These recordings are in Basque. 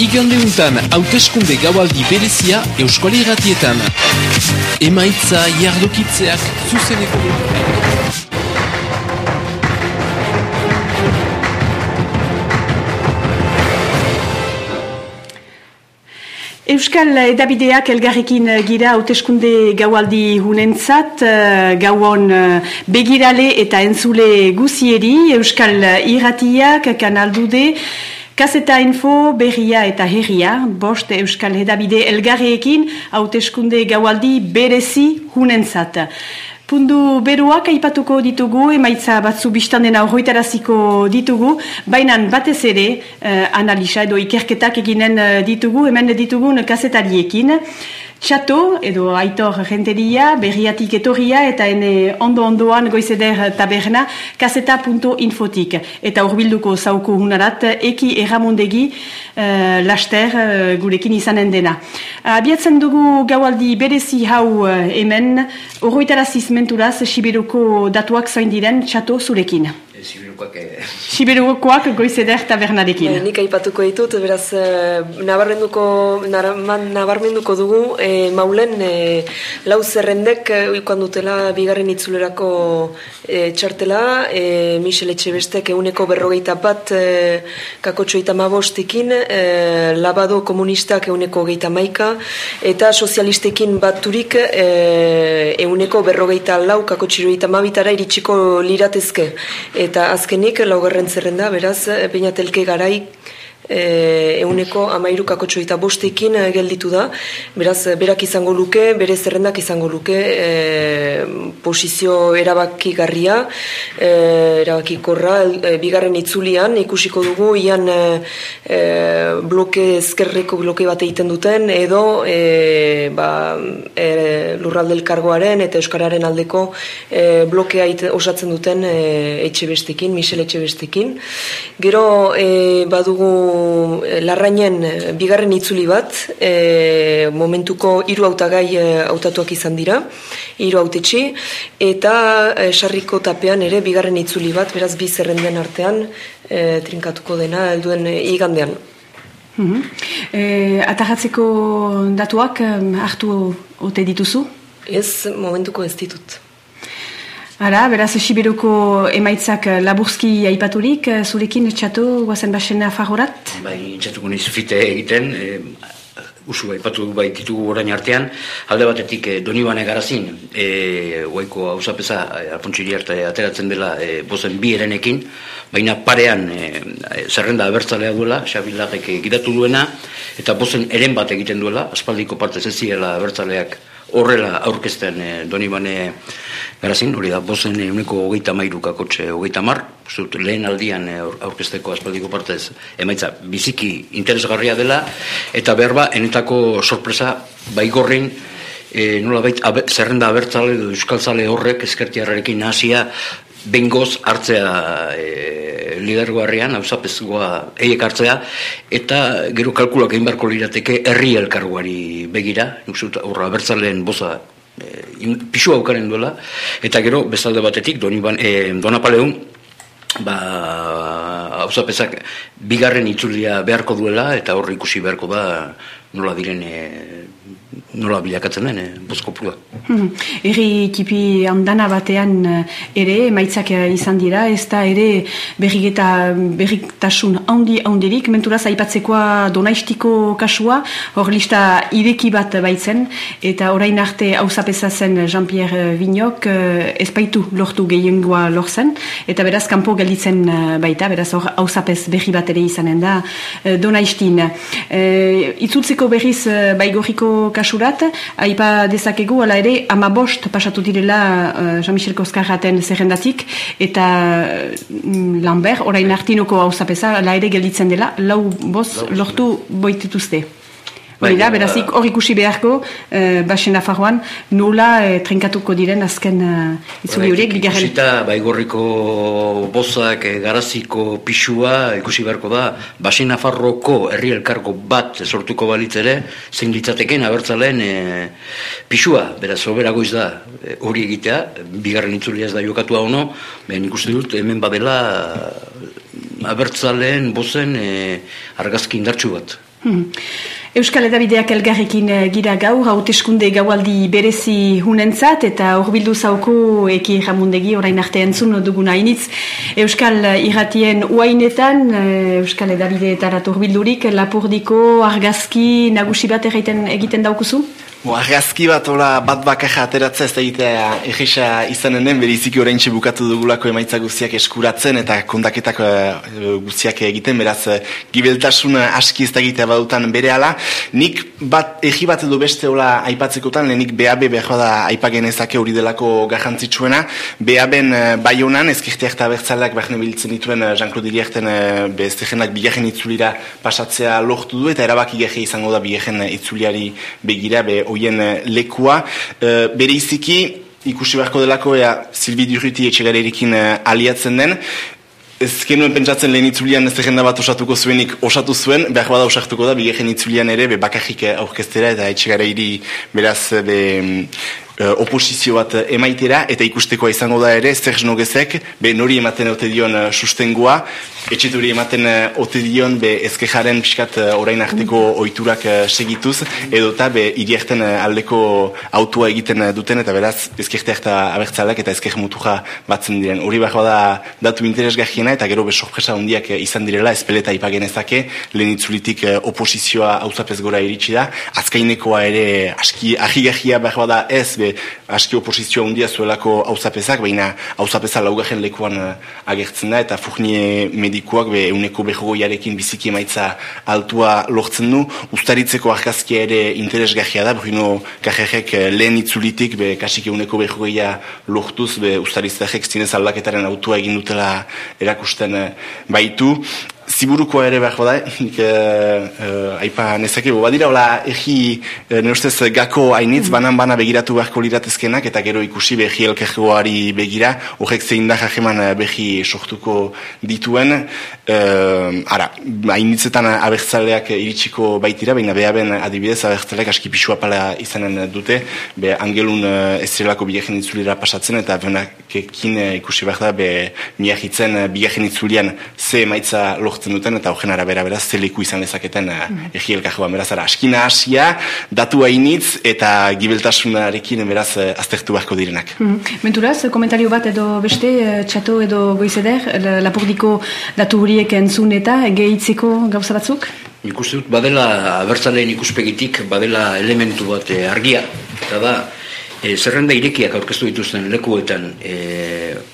Igande untan, hauteskunde gaualdi berezia Euskal Iratietan. Emaitza jardokitzeak zuzeneko Euskal edabideak elgarrekin gira hauteskunde gaualdi hunentzat, eh, gauon eh, begirale eta entzule guzieri, Euskal irratiak, kanaldude, Kaseta info, berria eta herria, bost Euskal edabide elgarrekin hauteskunde gaualdi berezi hunentzat. Pundu beruak aipatuko ditugu, emaitza batzu biztanden horretaraziko ditugu, baina batez ere uh, analisa edo ikerketak eginen uh, ditugu, hemen ditugun kasetariekin. Txato, edo aitor renteria, berriatik etorria, eta ene ondo-ondoan goizeder taberna, kaseta.infotik. Eta horbilduko zauko hunarat, eki erramondegi uh, laster uh, gurekin izanen dena. Abiatzen dugu gaualdi berezi hau uh, hemen, horroitaraziz menturaz, Sibiruko datuak zain diren, txato zurekin. Sibirukoak... Eh... Sibirukoak goizeder tabernarekin. nik aipatuko ditut, beraz, eh, nabarmenduko, nabarmenduko dugu, eh, maulen eh, lau zerrendek eh, dutela bigarren itzulerako eh, txartela, eh, Michel Etxebestek euneko berrogeita bat eh, kakotxoita mabostikin, eh, labado komunistak euneko geita maika, eta sozialistekin baturik eh, euneko berrogeita lau kakotxiroita mabitara iritsiko liratezke. Eta azkenik, laugarren zerrenda, beraz, peinatelke garai e, euneko amairu kakotxo bostekin e, gelditu da. Beraz, berak izango luke, bere zerrendak izango luke e, posizio erabaki garria, e, erabaki korra, e, bigarren itzulian, ikusiko dugu, ian e, bloke ezkerreko bloke bat egiten duten, edo e, ba, e, lurraldel kargoaren eta euskararen aldeko e, blokea osatzen duten e, etxe bestekin, Michel etxe bestekin. Gero, e, badugu Eh, larrainen eh, bigarren itzuli bat, e, momentuko hiru hautagai hautatuak izan dira, hiru hautetxi, eta e, sarriko tapean ere bigarren itzuli bat, beraz bi zerrenden artean e, trinkatuko dena helduen igandean. Mm -hmm. datuak hartu ote dituzu? Ez, momentuko ez ditut. Ara, beraz, Sibiruko emaitzak eh, laburzki aipaturik, eh, zurekin txatu guazen basen afagorat? Bai, txatuko nizu fite egiten, e, usu aipatu bai ditugu orain artean, alde batetik e, doni bane garazin, e, oaiko hausapesa, alpontxiri arte ateratzen dela e, bozen bi erenekin, baina parean e, zerrenda abertzalea duela, xabilagek gidatu duena, eta bozen eren bat egiten duela, aspaldiko parte zeziela abertzaleak horrela aurkezten e, doni bane Garazin, hori da, bozen eguneko hogeita mairu kakotxe hogeita mar, zut, lehen aldian eh, aurkesteko aspaldiko partez emaitza biziki interesgarria dela, eta behar ba, enetako sorpresa baigorrin, e, nola bait, zerrenda abertzale edo euskaltzale horrek eskertiarrarekin nahasia bengoz hartzea e, lidergoarrian, hau zapezgoa eiek hartzea, eta gero kalkulak egin barko lirateke herri elkarguari begira, nukzut, horra abertzaleen boza e, pisu aukaren duela, eta gero, bezalde batetik, doni ban, e, donapaleun, ba, hau bigarren itzulia beharko duela, eta horri ikusi beharko da, nola diren e, nola bilakatzen den, eh, bozkopua. Hmm. Eri tipi handana batean eh, ere, maitzak eh, izan dira, ez da ere berrigeta berriktasun handi handirik, menturaz aipatzekoa donaistiko kasua, hor lista ireki bat baitzen, eta orain arte hausapesa zen Jean-Pierre Vignok ez baitu lortu gehiengoa lortzen, eta beraz kanpo gelditzen baita, beraz hor hausapez berri bat ere izanen da donaistin. E, itzutzeko berriz baigoriko kasu kasurat, aipa dezakegu, ala ere, ama bost pasatu direla uh, Jean-Michel Koskarraten zerrendatik, eta mm, Lambert, orain artinoko hau zapesa, ala ere gelditzen dela, lau bost lortu boitetuzte. Bai, da, berazik hor ikusi beharko, uh, basen afaroan, nola uh, trenkatuko diren azken uh, itzuli horiek, bigarren. Ikusita, bai gorriko bozak, garaziko pixua, ikusi beharko da, basen afarroko herri elkargo bat sortuko balitzere, zein ditzateken abertzalen e, pixua, beraz, obera goiz da, hori egitea, bigarren itzulia ez da jokatua ono, behin ikusi dut, hemen badela, abertzaleen bozen e, argazki indartsu bat. Hmm. Euskal Edabideak elgarrekin eh, gira gaur, hauteskunde gaualdi berezi hunentzat, eta horbildu zauko eki ramundegi orain arte entzun duguna initz. Euskal irratien uainetan, eh, Euskal Edabideetarat horbildurik, lapurdiko argazki nagusi bat egiten daukuzu? Bo, argazki bat, ola, bat bakarra ateratzea ez egitea egisa izanen den, beriziki orain bukatu dugulako emaitza guztiak eskuratzen eta kondaketak uh, guztiak egiten, beraz, uh, gibeltasun aski ez da egitea badutan bere ala. Nik bat, egi bat edo beste ola aipatzekotan, lehenik BAB behar da aipagen ezake hori delako garrantzitsuena. BAB-en uh, bai honan, ezkirteak eta bertzaleak behar nebiltzen dituen Jean-Claude Iriarten uh, be bigarren itzulira pasatzea lortu du, eta erabaki gehe izango da bigarren itzuliari begira, be hoien eh, lekua. E, bere iziki, ikusi beharko delako, ea Silvi Durruti etxegarekin eh, aliatzen den, Ez genuen pentsatzen lehen itzulian ez egenda bat osatuko zuenik osatu zuen, behar bada osatuko da, bigehen itzulian ere, be bakarrik aurkestera eta etxegara hiri beraz be, uh, oposizio bat emaitera, eta ikustekoa izango da ere, zer nogezek, be nori ematen ote dion uh, sustengua, etxeturi ematen uh, ote dion, be ezkejaren piskat uh, orain arteko oiturak uh, segituz, edo eta be irierten aldeko autua egiten duten, eta beraz, ezkerteak eta abertzalak eta ezker mutuja batzen diren. Hori behar da datu interesgahiena, eta gero be sorpresa hondiak izan direla, ezpeleta ipagen ezake, lehen itzulitik oposizioa hauzapez gora iritsi da, azkainekoa ere aski ahigahia behar da ez, be aski oposizioa undia zuelako hauzapezak, baina hauzapeza laugajen lekuan uh, agertzen da, eta furnie medikuak be euneko behogoiarekin biziki emaitza altua lortzen du, ustaritzeko argazkia ere interesgahia da, Bruno Kajerek uh, lehen itzulitik, be kasik euneko behogoia lortuz, be ustaritzak zinez aldaketaren autua egin dutela erakusten uh, baitu, ziburuko ere behar bada, nik uh, aipa nezake, badira, hola, egi, uh, gako hainitz, mm. banan-bana begiratu beharko liratezkenak, eta gero ikusi behi elkergoari begira, horrek zein da jajeman behi sortuko dituen, uh, ara, hainitzetan abertzaleak iritsiko baitira, baina behaben adibidez abertzaleak aski pisua pala izanen dute, be angelun ez zirelako bigarren itzulira pasatzen, eta benakekin uh, ikusi behar da, be miahitzen bigarren itzulian ze maitza lort lortzen duten eta horren arabera beraz zeliku izan lezaketen mm. egi elkajoan beraz ara askina hasia, datu hainitz eta gibeltasunarekin beraz uh, aztertu beharko direnak. Mm. Menturaz, komentario bat edo beste, uh, txato edo goizeder, lapordiko datu horiek entzun eta gehitziko gauza batzuk? Nik dut, badela, abertzaleen ikuspegitik, badela elementu bat argia, eta da, e, zerrenda irekiak aurkeztu dituzten lekuetan e,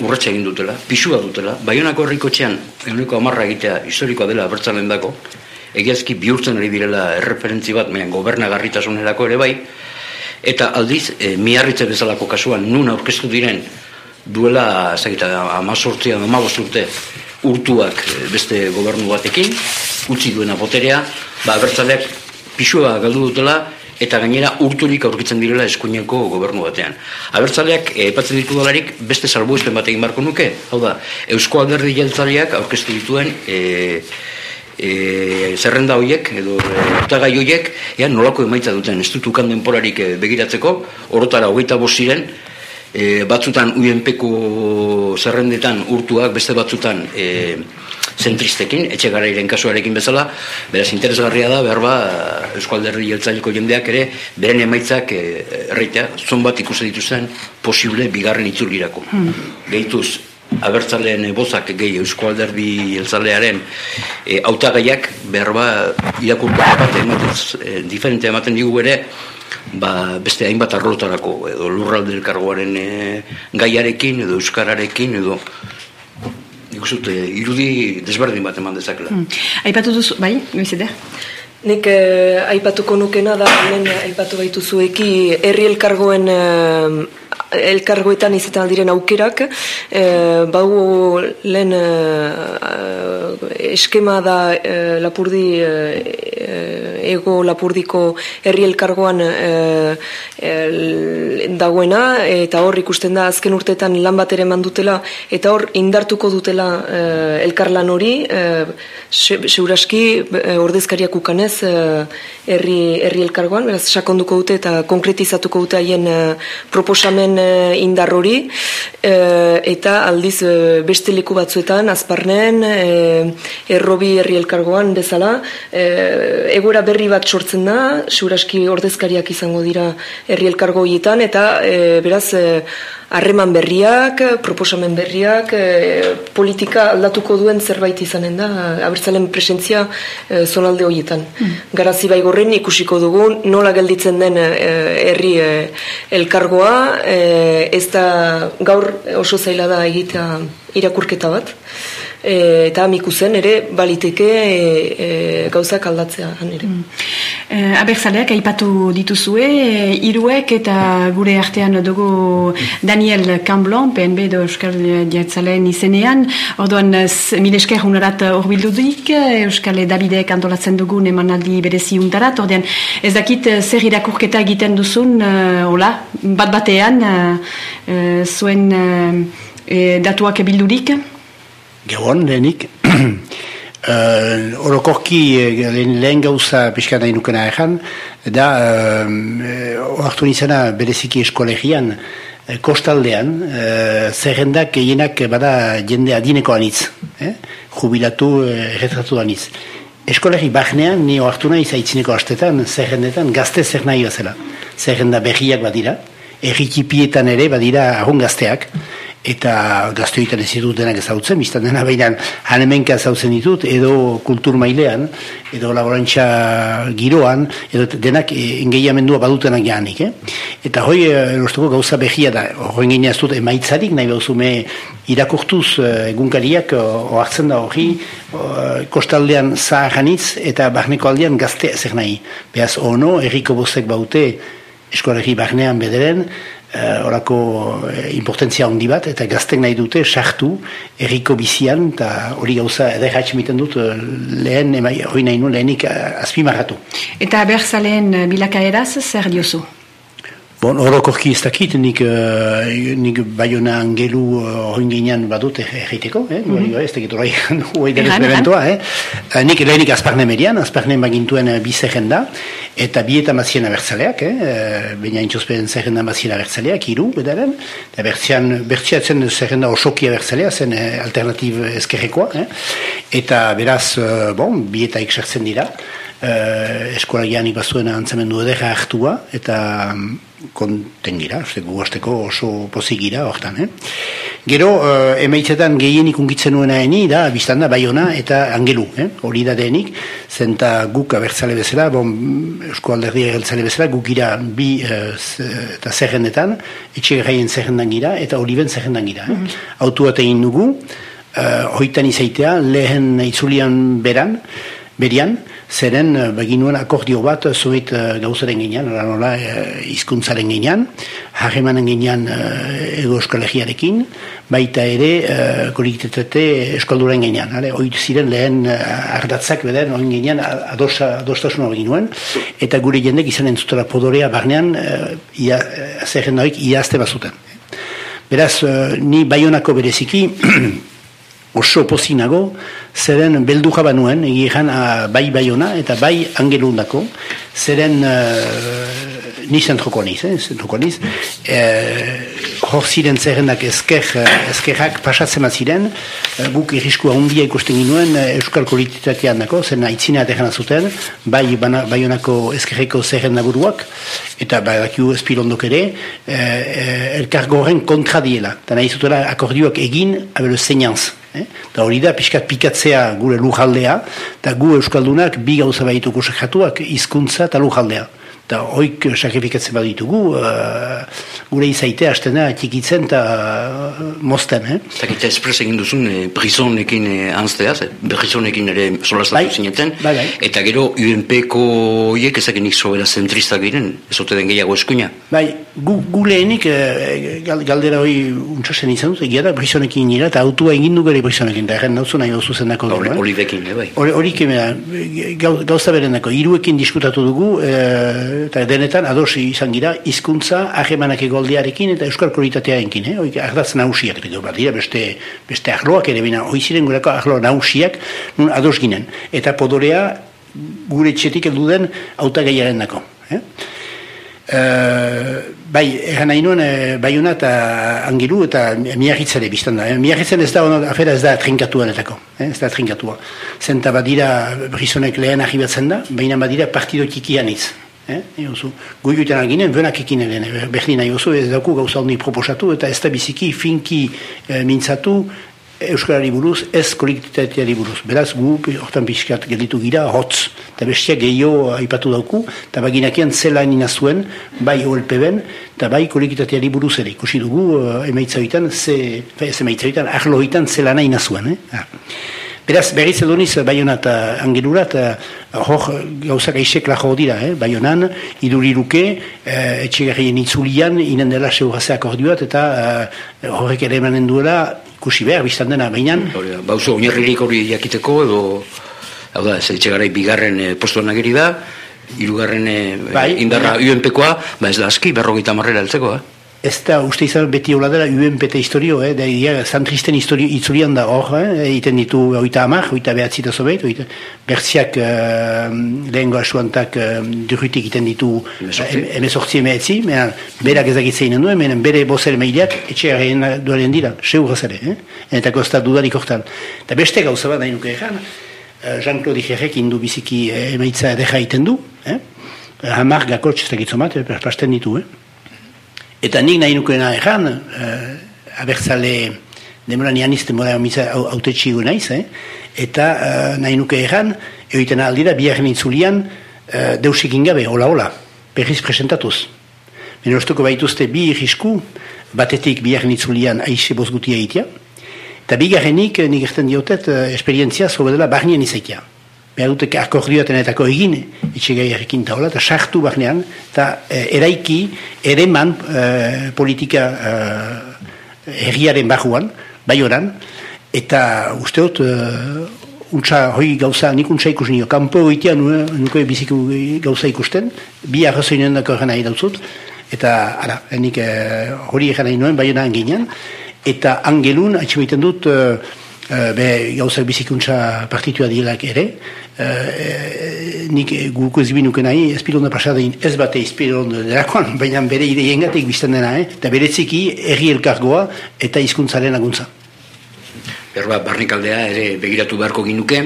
urratxa egin dutela, pisua dutela, baionako herriko txean, eguneko amarra egitea historikoa dela bertzalen dako, egiazki bihurtzen ari direla erreferentzi bat, mehan gobernagarritasunerako ere bai, eta aldiz, e, miarritze bezalako kasuan, nun aurkeztu diren, duela, zagita, amazortzia, amabosturte, urtuak beste gobernu batekin, utzi duena boterea, ba, bertzaleak pisua galdu dutela, eta gainera urturik aurkitzen direla eskuineko gobernu batean. Abertzaleak epatzen ditu dolarik beste salbuespen bat egin barko nuke, hau da, Eusko Alderdi Jeltzaleak aurkeztu dituen e, e, zerrenda horiek, edo urtagai horiek, ea, nolako emaitza duten, ez dutukan denporarik e, begiratzeko, orotara hogeita ziren, e, batzutan UNPko zerrendetan urtuak, beste batzutan e, zentristekin, etxe garairen kasuarekin bezala, beraz interesgarria da, behar ba, Euskalderri jeltzaileko jendeak ere, beren emaitzak e, erreitea, zon bat ikusi dituzten posible bigarren itzulirako. Hmm. Gehituz, abertzaleen bozak gehi Euskalderri jeltzalearen e, autagaiak, behar ba, irakurko bat ematen, e, diferente ematen digu ere, ba, beste hainbat arlotarako edo lurralde elkargoaren e, gaiarekin edo euskararekin edo ikusut, e, irudi desberdin bat eman dezakela. Hmm. Aipatu duzu, bai, noiz Nik eh, aipatuko nukena da, hemen aipatu baitu zueki, herri elkargoen eh, elkargoetan izaten aldiren aukerak, e, bau lehen e, eskema da e, lapurdi e, ego lapurdiko herri elkargoan e, dagoena, eta hor ikusten da azken urtetan lan bat ere mandutela, eta hor indartuko dutela e, elkarlan hori, e, seuraski e, ordezkariak ukanez e, herri, herri elkargoan, beraz sakonduko dute eta konkretizatuko dute haien proposamen indar hori eta aldiz beste leku batzuetan, azparnen, e, errobi herri elkargoan bezala, e, egora berri bat sortzen da, seguraski ordezkariak izango dira herri elkargo hietan, eta beraz, harreman berriak, proposamen berriak, e, politika aldatuko duen zerbait izanen da, abertzalen presentzia e, zonalde horietan. Mm. Garazi baigorren ikusiko dugun nola gelditzen den e, herri e, elkargoa, e, ez da gaur oso zaila da egitea irakurketa bat e, eta amiku zen ere baliteke e, e, gauzak aldatzea ere. Mm. E, abertzaleak aipatu dituzue, iruek eta gure artean dugu Daniel Camblon, PNB do Euskal Diatzaleen izenean, orduan mil esker unarat horbildudik, Euskal Davidek antolatzen dugun emanaldi berezi untarat, ordean ez dakit zer irakurketa egiten duzun, hola, bat batean, uh, zuen uh, datuak bildurik? Gabon, lehenik. Uh, orokorki uh, lehen, gauza pixka nahi nukena ezan, da uh, oartu nizena bereziki eskolegian, kostaldean, uh, zerrendak gehienak bada jende adineko anitz, eh? jubilatu erretratu anitz. Eskolegi bahnean, ni oartu nahi zaitzineko astetan, zerrendetan, gazte zer nahi bazela. Zerrenda berriak badira, erritipietan ere badira agun gazteak, eta gazteoitan ez ditut denak ezautzen, biztan dena behinan hanemenka ezautzen ditut, edo kultur mailean, edo laborantza giroan, edo denak engeiamendua badutenak janik, eh? Eta hoi, eh, erostuko gauza behia da, hori engeinia ez dut emaitzarik, nahi bauzume irakurtuz eh, egunkariak oartzen da hori, kostaldean zaharranitz eta barneko aldean gazte ezer nahi. Beaz, ono, erriko bozek baute, eskolegi barnean bederen, uh, orako uh, importantzia handi bat, eta gaztek nahi dute sartu erriko bizian, eta hori gauza eder miten dut uh, lehen, hori nahi nuen lehenik azpimarratu. Eta berzaleen bilakaeraz zer diozu? Bon, orokorki ez dakit, nik, uh, nik baiona angelu hori uh, ginean badut egiteko, eh? Mm -hmm. ez dakit hori hori denez bebentoa, eh? Nik lehenik azparne median, azparne bagintuen bi zerrenda, eta bi eta mazien abertzaleak, eh? baina intxospen zerrenda mazien abertzaleak, iru, bedaren, eta bertzian, bertziatzen zerrenda osoki abertzalea, zen uh, alternatib ezkerrekoa, eh? eta beraz, uh, bon, bi eta iksertzen dira, uh, eskola gianik bazuena antzamendu edera hartua, eta konten gira, gugazteko oso pozik gira, hortan, eh? Gero, uh, emaitzetan gehienik ungitzen nuena eni, da, biztan da, baiona eta angelu, eh? hori da denik, zenta guk abertzale bezala, bon, eusko alderdi agertzale bezala, guk gira bi uh, eta zerrendetan, etxe gerraien zerrendan gira, eta oliben zerrendan gira. Eh? Mm -hmm. Autu egin dugu, uh, hoitan izaitea, lehen itzulian beran, berian, zeren eh, beginuen akordio bat zuet uh, gauzaren ginean, nola nola izkuntzaren ginean, harremanen ginean uh, ego eskolegiarekin, baita ere uh, kolektitate eskolduren ginean. Ale, ziren lehen ardatzak beden, oin ginean adosa, adostasuna beginuen, eta gure jendek izan entzutela podorea barnean, uh, ia, zerren iazte bazuten. Beraz, ni baionako bereziki, oso pozinago, zeren beldu jaba nuen, egiran ah, bai baiona eta bai angelundako, zeren uh, ni zentroko niz, eh, zentroko niz, hor ziren zerrendak ezker, ezkerrak pasatzen ziren, uh, guk irriskua handia ikusten ginuen uh, Euskal Kolititatean dako, zen aitzina aterran zuten, bai bana, baionako ezkerreko zerrenda buruak, eta bai dakiu espilondok ere, uh, elkargoren kontra diela, eta nahi zutela akordioak egin, abelo zeinanz, Eta hori da, pixkat pikatzea gure lujaldea, eta gu Euskaldunak bi gauza bahituko sekatuak, hizkuntza eta lujaldea eta oik sakrifikatzen baditugu, uh, gure izaite hastena txikitzen eta uh, mozten, eh? Eta espres egin duzun, eh, brizonekin eh, anzteaz, eh, brizonekin ere solastatu bai, zineten, bai, bai. eta gero UNP-ko hiek ezakenik sobera zentristak giren, ez ote den gehiago eskuina? Bai, gu, gu lehenik, eh, galdera hori untsosen izan dut, egia da brizonekin nira, eta autua egin du gure brizonekin, eta erren dauzu nahi dauzu zendako dugu, eh? Olivekin, bai. Hori kemena, gauza berenako, iruekin diskutatu dugu, eh, eta denetan adosi izan gira hizkuntza ahemanak egoldiarekin eta euskal kualitatearekin, eh? Oik, ardaz nausiak, bat dira, beste, beste ahloak ere bina, hoi ziren gureko ahlo nausiak, nun ados ginen. Eta podorea gure txetik elduden auta dako. Eh? Uh, bai, egan nahi nuen, e, bai eta angilu eta miarritzare biztan da. E, ez da, ono, afera ez da trinkatuan etako, eh? ez da trinkatua. Zenta badira, brisonek lehen ahibatzen da, baina badira partido txikian itz. Eh? Goiuetan alginen, benak ekin eren, behli nahi oso, ez dauku gauza hondi proposatu, eta ez da biziki, finki e, mintzatu, Euskarari buruz, ez kolektitateari buruz. Beraz, gu, hortan pixkat gelditu gira, hotz. Eta bestia gehiago aipatu dauku, eta baginakian zela nina zuen, bai OLP-ben, eta bai kolektitateari buruz ere. Ikusi dugu, uh, emaitza bitan, ze, ez emaitza bitan, ahlo bitan zela nahi nazuen. Eh? Ah. Beraz, berriz edo niz, baionat angelurat, hor gauzak aizek lajo dira, eh? baionan, iduriruke, eh, etxegarrien itzulian, inen dela seurazea ordioat, eta eh, horrek ere emanen duela, kusi behar, biztan dena, bainan. Bauzo, oinarririk hori jakiteko, edo, hau da, etxegarai bigarren eh, postuan ageri da, irugarren eh, bai, indarra bai. UNP-koa, ba ez da aski, berrogeita marrera altzeko, eh? Ez da, uste izan beti hola dela UNPT historio, eh? da idea, zantristen historio itzulian da hor, eh? iten ditu oita amak, oita behatzita zobet, oita, bertziak uh, lehen goasuantak uh, durrutik iten ditu emezortzi emeetzi, mena berak ezagitzein handu, mena bere bozer meileak etxe harren duaren dira, seur gazare, eh? eta kosta dudarik hortan. Eta beste gauza bat nahi nuke egan, Jean-Claude Igerrek indu biziki eh, emaitza edera iten du, eh? hamar gakotx ez da gitzomat, eh? pasten ditu, eh? Eta nik nahi nukeena egan, uh, abertzale demora nian izten mora naiz, eh? eta uh, nahi nuke egan, egiten aldira, biharren itzulian, uh, deusik ingabe, hola hola, berriz presentatuz. Beno oztuko baituzte bi irrisku, batetik biharren itzulian aixe bozgutia egitea, eta bigarrenik, nik erten diotet, uh, esperientzia, zobe dela, barnien izaitia behar dute akordioatenetako egin itxegai errekin taula, eta sartu barnean, eta e, eraiki ere man e, politika e, herriaren barruan, bai oran, eta usteot, e, untsa hoi gauza, nik untsa ikus nio, kanpo egitea nuke biziku gauza ikusten, bi arrazoinen dako nahi dautzut, eta ara, nik e, hori egin nahi nuen, bai oran ginen, eta angelun, atxibaiten dut, e, be gauzak bizikuntza partitua dilak ere, uh, nik guko ezbinuke nahi, espilonda pasadein ez bate espilonda derakoan, baina bere gatik bizten dena, eh? eta bere txiki erri elkargoa eta hizkuntzaren aguntza. Erba, barnikaldea ere begiratu beharko ginuke,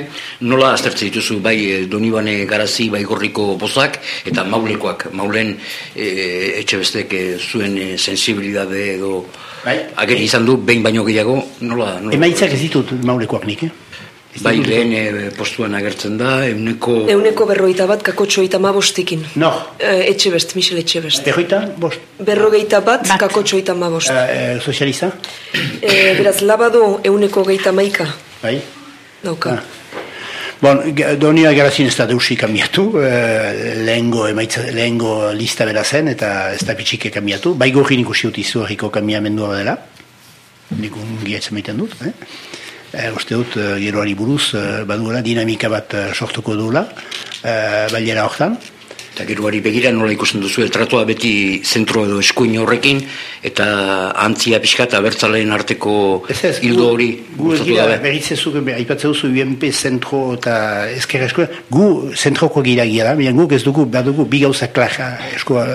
nola aztertze dituzu bai Donibane Garazi, bai Gorriko Bozak, eta Maulekoak, Maulen e, etxe bestek zuen e, sensibilidade edo bai. ageri izan du, behin baino gehiago, nola... nola Emaitzak ez ditut Maulekoak nik, eh? Bai, lehen e, postuan agertzen da, euneko... Euneko berroita bat, kakotxoita ma bostekin. No. E, etxe best, Michel etxe best. Berroita, bost. Berrogeita bat, bat. kakotxoita ma bost. E, sozializa? E, beraz, labado euneko geita maika. Bai. Dauka. Ah. Bon, donioa garazin ez da deusi kamiatu, lehengo, emaitza, lehengo lista bera zen, eta ez da pitxike kamiatu. Bai gorri nik usi utizu erriko kamiamendua dela. Nik ungi maiten dut, eh? e, uste dut e, geroari buruz e, baduela dinamika bat e, sortuko duela e, bailera hortan eta geroari begira nola ikusten duzu tratua beti zentro edo eskuin horrekin eta antzia pixka eta bertzaleen arteko hildo hori gu ez gira beritzezu aipatzen duzu UNP zentro eta ezker eskuin gu zentroko gira gira da gu ez dugu badugu bi gauza klaja eskoa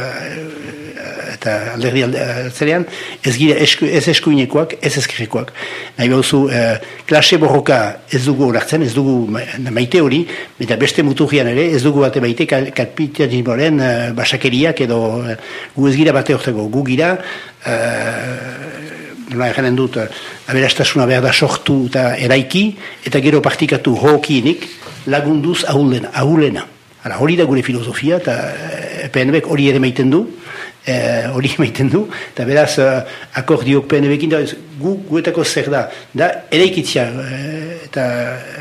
eta alderdi altzerean, ez gira esku, ez eskuinekoak, ez ezkerrekoak. Nahi behuzu, eh, klase borroka ez dugu horartzen, ez dugu maite hori, eta beste muturrian ere, ez dugu bate maite kapitalismoaren eh, basakeriak edo eh, gu ez gira bate hortego, gu gira, eh, nola eganen dut, aberastasuna behar da sortu eta eraiki, eta gero partikatu hokienik lagunduz ahulena. ahulena. hori da gure filosofia, eta PNB hori ere maiten du, Eh, hori e, maiten du, eta beraz uh, akordiok PNB-ekin da, gu, guetako zer da, da ere ikitzia eh, eta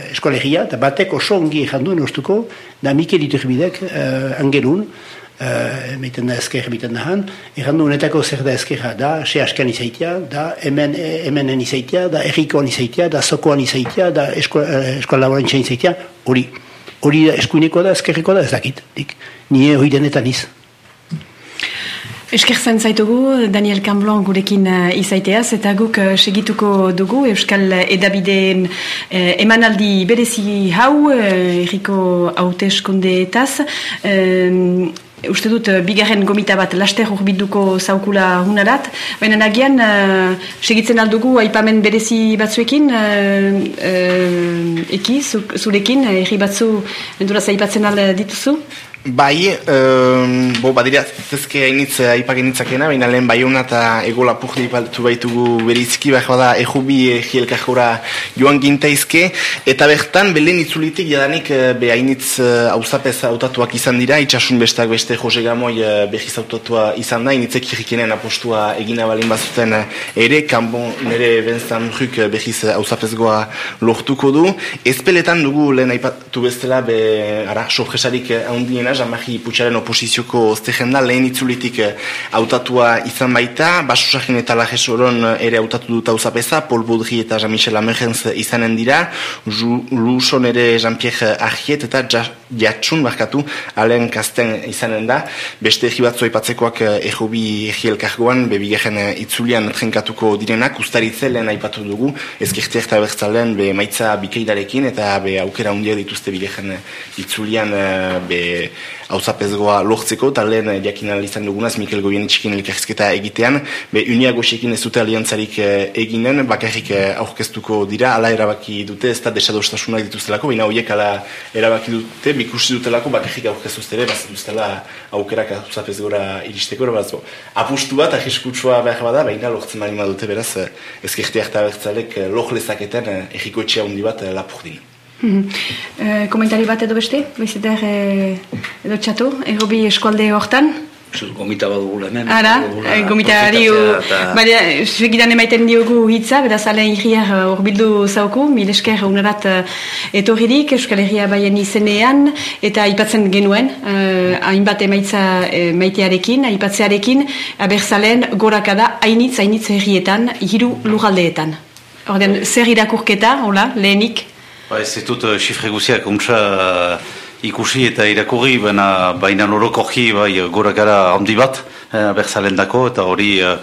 eskolegia, eta batek oso ongi janduen ostuko, da Mikel Iturbidek uh, angelun, uh, meiten da ezker biten da han, errandu honetako zer da ezkerra, da se askan izaitia, da hemen, hemenen izaitia, da errikoan izaitia, da zokoan izaitia, da eskola, laborantza izaitia, hori, hori eskuineko da, ezkerriko da, ez dakit, dik, nire hori denetan iz. Eskerzen zaitugu Daniel Camblon gurekin uh, izaiteaz eta guk uh, segituko dugu Euskal Edabideen uh, emanaldi berezi hau uh, erriko haute eskondeetaz. uste dut, bigarren gomita bat laster urbilduko zaukula hunarat, baina nagian, segitzen aldugu, aipamen berezi batzuekin, eki, zurekin, erri batzu, enduraz aipatzen alde dituzu? Bai, um, bo, badira, zezke hainitz, aipak hainitzakena, baina lehen bai hona eta ego lapurdi baltu baitugu berizki, behar bada, ejubi egielka jora joan gintaizke, eta bertan, belen itzulitik, jadanik, be hainitz hauzapez autatuak izan dira, itxasun bestak beste Jose Gamoi behiz autatua izan da, hainitzek irrikenen apostua egina balin bazuten ere, kanbon nire benzan juk behiz hauzapezgoa lortuko du. Ezpeletan dugu lehen aipatu bestela, be, ara, sofresarik handiena, Jean-Marie Putsaren oposizioko oztegenda lehen itzulitik eh, hautatua izan baita, Basusakin eta Lajesoron eh, ere hautatu dut hauzapeza, Paul Baudry eta Jean-Michel Amergenz izanen dira, Luson ere Jean-Pierre Argiet eta Jatsun barkatu alen kasten izanen da, beste egi batzu aipatzekoak eh, egi elkargoan, bebigaren itzulian trenkatuko direnak, ustaritze lehen aipatu dugu, ezkertiak eta bertzalen be maitza bikeidarekin eta be aukera hundia dituzte bigaren itzulian be hauzapezgoa lortzeko, eta lehen eh, jakin izan dugunaz, Mikel Goien itxikin elkarrizketa egitean, be unia goxekin ez dute aliantzarik eh, eginen, bakarrik eh, aurkeztuko dira, ala erabaki dute, ez da desadostasunak dituztelako, baina horiek ala erabaki dute, bikusi dutelako, bakarrik aurkezuztere, bat duztela aukerak hauzapezgora iristeko, bat. Apustu bat, ahiskutsua behar bada, baina lortzen mali dute beraz, ezkerteak eta bertzalek loh lezaketen egiko etxea hundi bat lapurdin. Uh, komentari bat edo beste, bezeter uh, edo txatu, egobi eskualde hortan? Gomita bat dugu hemen. Ara, eh, gomitari, baina segidan emaiten diogu hitza, beraz alen irriar urbildu zauku, mil esker unarat uh, etorririk, Euskal Herria baien izenean, eta aipatzen genuen, uh, hainbat emaitza uh, maitearekin, aipatzearekin, aberzalen gorakada hainitz, hainitz herrietan, hiru lugaldeetan. Orden, zer irakurketa, hola, lehenik? Ba, ez ditut uh, xifre guziak untsa uh, ikusi eta irakurri, baina baina norokoki bai, gora gara handi bat, eh, berzalen dako, eta hori uh,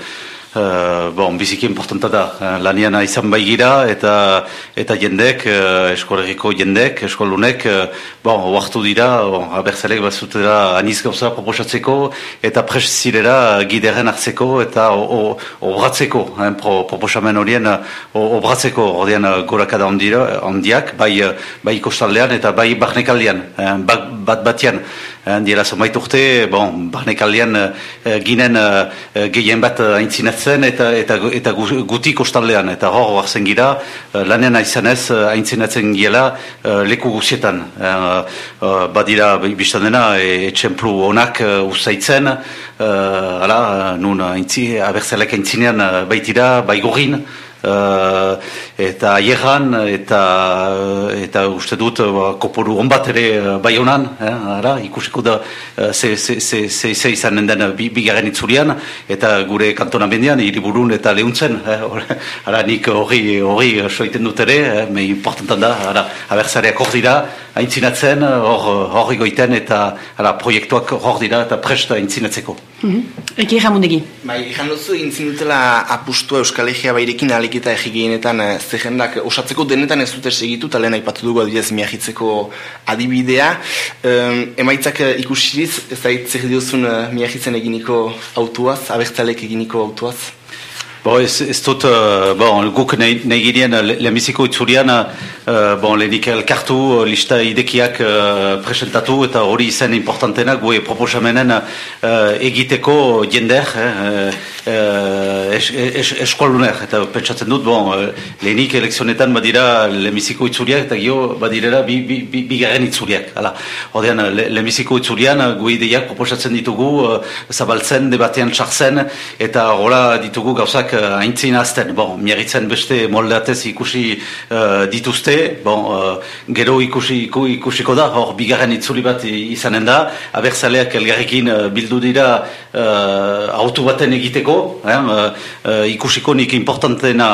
Uh, bon, biziki importanta da, uh, lanian izan bai gira eta eta jendek, uh, eskolegiko jendek, eskolunek, uh, bon, oartu dira, bon, abertzalek bat zutera aniz gauza proposatzeko eta presizirera gideren hartzeko eta obratzeko, pro, proposamen horien obratzeko horien gorakada ondiak, bai, bai kostaldean eta bai barnekaldean, bat, bat batian. Diela zomait urte, bon, barnekaldean ginen gehien bat aintzinat zen eta eta eta guti kostaldean. Eta hor hartzen gira uh, lanean izanez uh, aintzinatzen giela uh, leku guzietan. Badira biztan dena etxemplu onak uh, usaitzen uh, nun aintzi abertzalek aintzinean uh, baitira baigorin uh, eta aieran eta eta uste dut uh, koporu onbat ere uh, bai honan eh, ara, ikusiko da ze, ze, ze, ze, ze izan den bigarren itzulian eta gure kantona bendian iriburun eta lehuntzen eh, ara nik hori hori soiten dut ere eh, me importantan da ara, abertzareak hor dira aintzinatzen hor, hor goiten eta ara, proiektuak hor dira eta presta aintzinatzeko mm. Eki Ramondegi Bai, ikan duzu, intzin dutela apustua Euskal Egia bairekin alik eta eh, zehendak osatzeko denetan ez dute segitu, eta lehen aipatu dugu adibidez miahitzeko adibidea. Um, emaitzak eh, ikusiriz, ez da zer diozun miahitzen eginiko autuaz, abertzalek eginiko autuaz? Bo, ez, ez dut, uh, bon, guk nahi, nahi ginean, lehenbiziko itzurian, uh, bon, lehenik elkartu, lista idekiak uh, presentatu, eta hori izan importantena, gue proposamenen uh, egiteko jender, eh, uh, es, es, eskualuner, eta pentsatzen dut, bon, lehenik elekzionetan badira lehenbiziko itzuriak, eta gio badirera bi, bi, bi, bi garen itzuriak. Hala, Odean, lehenbiziko itzurian, gue ideiak proposatzen ditugu, uh, zabaltzen, debatean txartzen, eta hola ditugu gauzak haintzin azten, bon, miarritzen beste moldeatez ikusi uh, dituzte, bon, uh, gero ikusi iku, ikusiko da, hor bigarren itzuli bat izanen da, abertzaleak elgarrekin bildu dira uh, autu baten egiteko, eh, uh, ikusiko nik importantena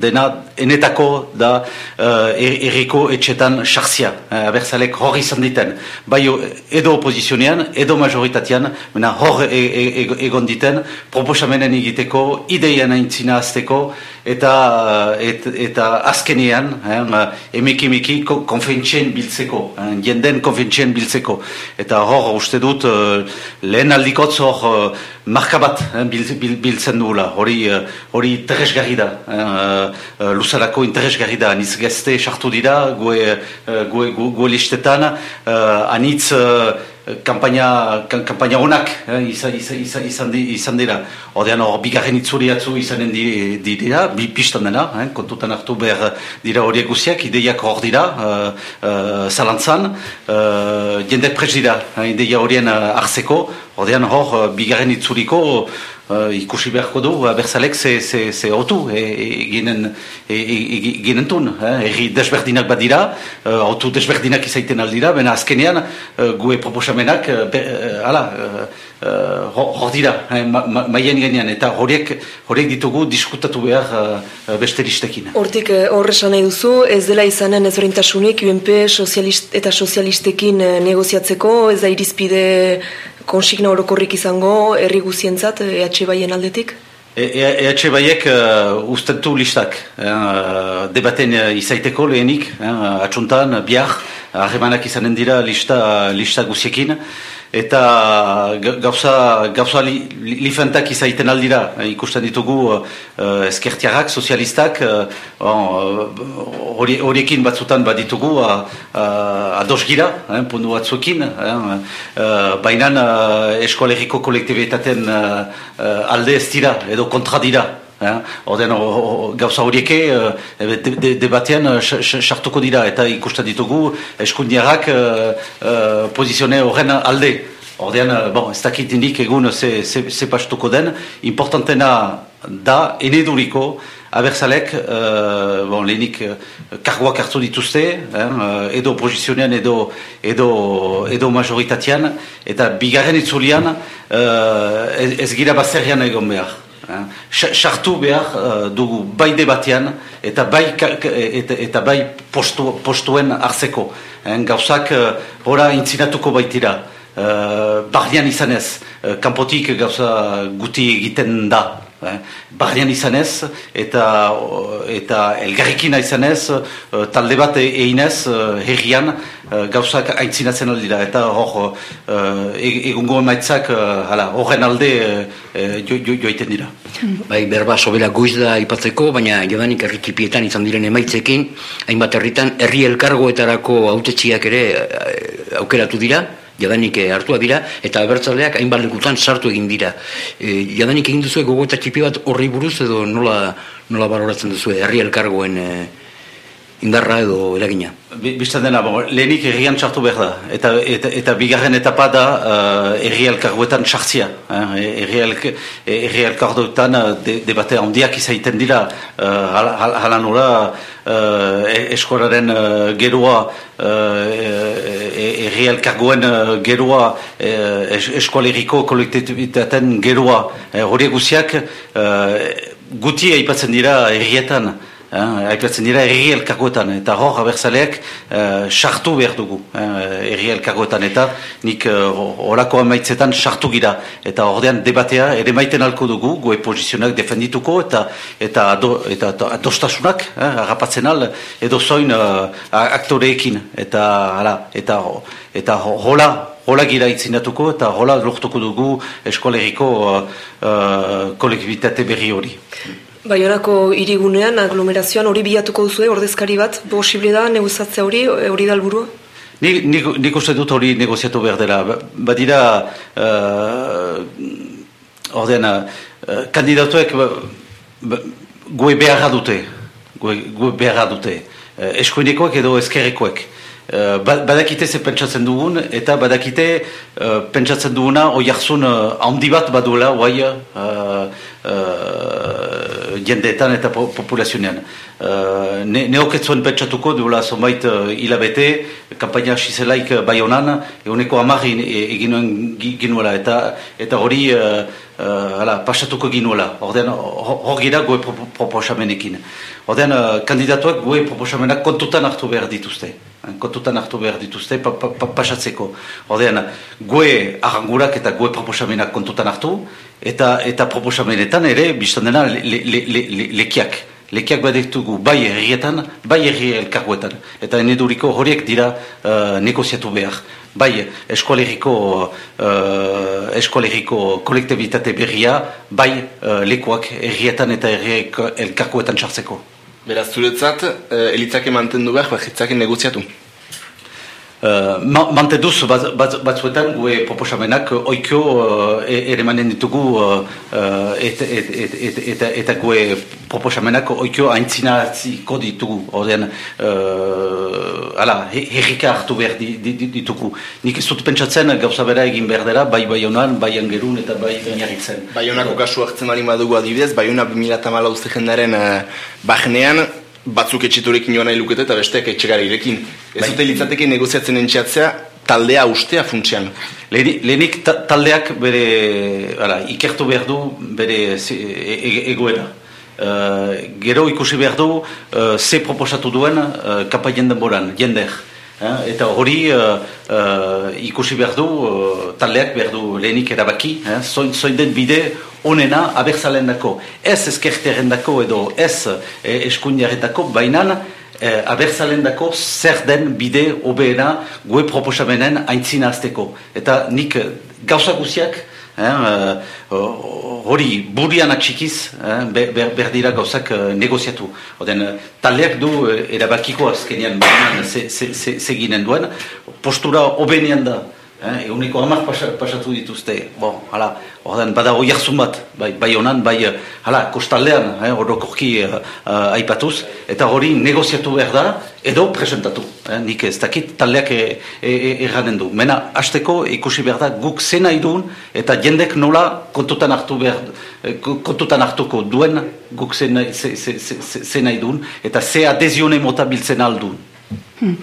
dena enetako da uh, erriko etxetan sartzia, uh, abertzalek hor izan diten. Bai edo opozizionean, edo majoritatean, mena hor e, e, e, egon diten, proposamenen egiteko, ideian aintzina azteko, eta, et, eta azkenean, eh, emeki emeki konfentsien biltzeko, eh, jenden konfentsien biltzeko. Eta hor, uste dut, uh, lehen aldikotz hor, uh, marka bat eh, biltzen duela, hori, uh, hori interesgarri da, eh, luzarako interesgarri da, anitz gazte sartu dira, goe, goe, goe, goe listetan, anitz kampaina, kampaina honak eh, izan, izan, izan, izan dira. Odean hor, bigarren itzuri atzu izanen di, di dira, bi pistan dena, eh, kontutan hartu behar dira horiek guziak, ideiak hor dira, uh, uh, zalantzan, uh, jendek prez dira, uh, ideia horien uh, arzeko, odean hor, bigarren itzuriko, uh, ikusi beharko du, berzalek ze, ze, ze otu e, e, e, tun. Eh? Eri desberdinak bat dira, uh, otu desberdinak izaiten aldira, bena azkenean uh, gue proposamenak, uh, ala, uh, hor dira, eh, maien gainean, eta horiek, horiek ditugu diskutatu behar uh, beste listekin. Hortik horre nahi duzu, ez dela izanen ez horintasunik, UNP sozialist, eta sozialistekin negoziatzeko, ez da irizpide konsigna orokorrik izango herri guzientzat EH Baien aldetik? EH e Baiek uh, ustentu listak, uh, debaten uh, izaiteko lehenik, uh, atxuntan, biar, harremanak izanen dira lista, lista guziekin, eta gauza, gauza li, lifentak izaiten aldira, ikusten ditugu uh, eskertiarrak, sozialistak, horiekin uh, batzutan baditugu uh, uh, ados gira, eh, pundu batzuekin, eh, uh, baina uh, eskoaleriko kolektibitaten uh, alde ez dira, edo kontra dira. Eh? Orden, gauza horieke debatean de, de sartuko dira eta ikusten ditugu eskundiarrak uh, uh, pozizione horren alde. Ordean, bon, ez dakit indik egun ze, ze, ze pastuko den, importantena da, eneduriko, abertzalek, uh, bon, lehenik uh, karguak hartu dituzte, eh, edo opozizionean, edo, edo, edo majoritatean, eta bigarren itzulian uh, ez, ez gira bazerrian egon behar. Sartu behar uh, dugu bai debatean eta bai, eta, eta bai postu, postuen hartzeko. Gauzak uh, intzinatuko baitira. Uh, barrian izanez, kanpotik gauza guti egiten da. Eh, barrian izanez eta eta elgarrikina izanez uh, talde bat e-, einez uh, herrian gauzak aintzinatzen aldira eta hor uh, egungo emaitzak uh, horren alde jo, jo, joiten dira. Bai, berba sobera goiz da ipatzeko, baina jodanik erritipietan izan diren emaitzekin, hainbat herritan herri elkargoetarako autetxiak ere aukeratu dira, jadanik eh, hartua dira, eta abertzaleak hainbat lekutan sartu egin dira. E, jadanik egin duzu gogo eta txipi bat horri buruz edo nola, nola baloratzen duzu herri elkargoen e, indarra edo eragina? Bistan dena, bon, lehenik errian txartu behar da, eta, eta, eta bigarren etapa da uh, erri elkargoetan txartzia. Eh? Erri elkargoetan de, debate handiak izaiten dira, uh, halan hula uh, eskolaren uh, gerua, uh, erri elkargoen uh, gerua, uh, eskoleriko kolektibitaten hori uh, guziak uh, gutia ipatzen dira errietan, Eh, aipatzen dira erri elkargoetan, eta hor abertzaleak eh, sartu behar dugu eh, erri elkargoetan, eta nik horako uh, amaitzetan sartu gira, eta ordean debatea ere maiten alko dugu, goe pozizionak defendituko, eta eta, ado, eta adostasunak, eh, agapatzen al, edo zoin uh, aktoreekin, eta hala, eta, eta hola, hola gira itzinatuko, eta hola lortuko dugu eskoleriko uh, kolektibitate berri hori. Baionako irigunean, aglomerazioan hori bilatuko duzu, ordezkari bat, posible da, negozatzea hori, hori da alburua? Nik, nik, nik uste dut hori negoziatu behar dela. Ba, badira, uh, ordean, uh, kandidatuek ba, ba, goe beharra dute, goe, goe beharra dute, uh, eskoinekoek edo eskerrekoek. Uh, badakite ze pentsatzen dugun, eta badakite uh, pentsatzen duguna oi hartzun uh, handi bat baduela, oai, uh, uh, jendeetan eta populazionean. Uh, ne, neoketzuen pentsatuko duela zonbait uh, hilabete, kampaina xizelaik uh, bai honan, eguneko amarri egin ginuela, eta, eta hori uh, uh, pasatuko ginuela, ordean hor gira goe proposamenekin. Ordean, uh, kandidatuak goe proposamenak kontutan hartu behar dituzte kontutan hartu behar dituzte pa, pa, pa, pasatzeko. Ordean, goe arrangurak eta goe proposamenak kontutan hartu, eta eta proposamenetan ere, biztan dena, le, le, le, le, lekiak. Lekiak baditugu bai herrietan, bai herri elkarguetan. Eta eneduriko horiek dira uh, negoziatu behar. Bai eskualeriko, uh, eskualeriko kolektibitate berria, bai uh, lekuak herrietan eta herri elkarguetan txartzeko. Beraz, zuretzat, uh, elitzake mantendu behar, bajitzake negoziatu? Uh, Manteduz batzuetan gue proposamenak oikio uh, ere manen ditugu uh, eta et, et, et, et, et, gue proposamenak oikio aintzinatziko ditugu. Odean uh, ala, herrika hartu behar ditugu. Nik ez dut pentsatzen gauza bera egin behar dela bai honan, bai angerun eta bai gainaritzen Bai honako kasu hartzen mali madugu adibidez hona 2008 uste jendaren uh, bahnean batzuk etxiturekin joan nahi lukete eta besteak etxegara irekin. Ez bai. dute litzateke negoziatzen entxeatzea taldea ustea funtsian. Lehenik taldeak bere ara, ikertu behar du bere e, e, egoera. Uh, gero ikusi behar du uh, ze proposatu duen uh, kapa boran, jender. Eh, eta hori uh, uh, ikusi behar du, uh, taldeak behar du lehenik erabaki, eh, zoin, zoin den bide onena abertzalen dako. Ez ezkerteren dako edo ez eh, eskundiaren baina eh, abertzalen dako zer den bide obeena gue proposamenen aintzina azteko. Eta nik gauza guziak, Eh, hori burian atxikiz eh, ber, berdira gauzak uh, negoziatu. Oden, taldeak du uh, erabakiko azkenean seginen duen, postura obenean da. Eh, eguneko amak pasatu dituzte. Bon, hala, ordan, bada hoi bat, bai, bai honan, bai, hala, kostaldean, eh, orokorki uh, uh, aipatuz, eta hori negoziatu behar da, edo presentatu. Eh, nik ez dakit taldeak erranen e, e, du. Mena, hasteko ikusi behar da, guk zena idun, eta jendek nola kontutan hartu behar, kontutan hartuko duen, guk zena, zena idun, eta ze adezione mota biltzen aldun. Hmm.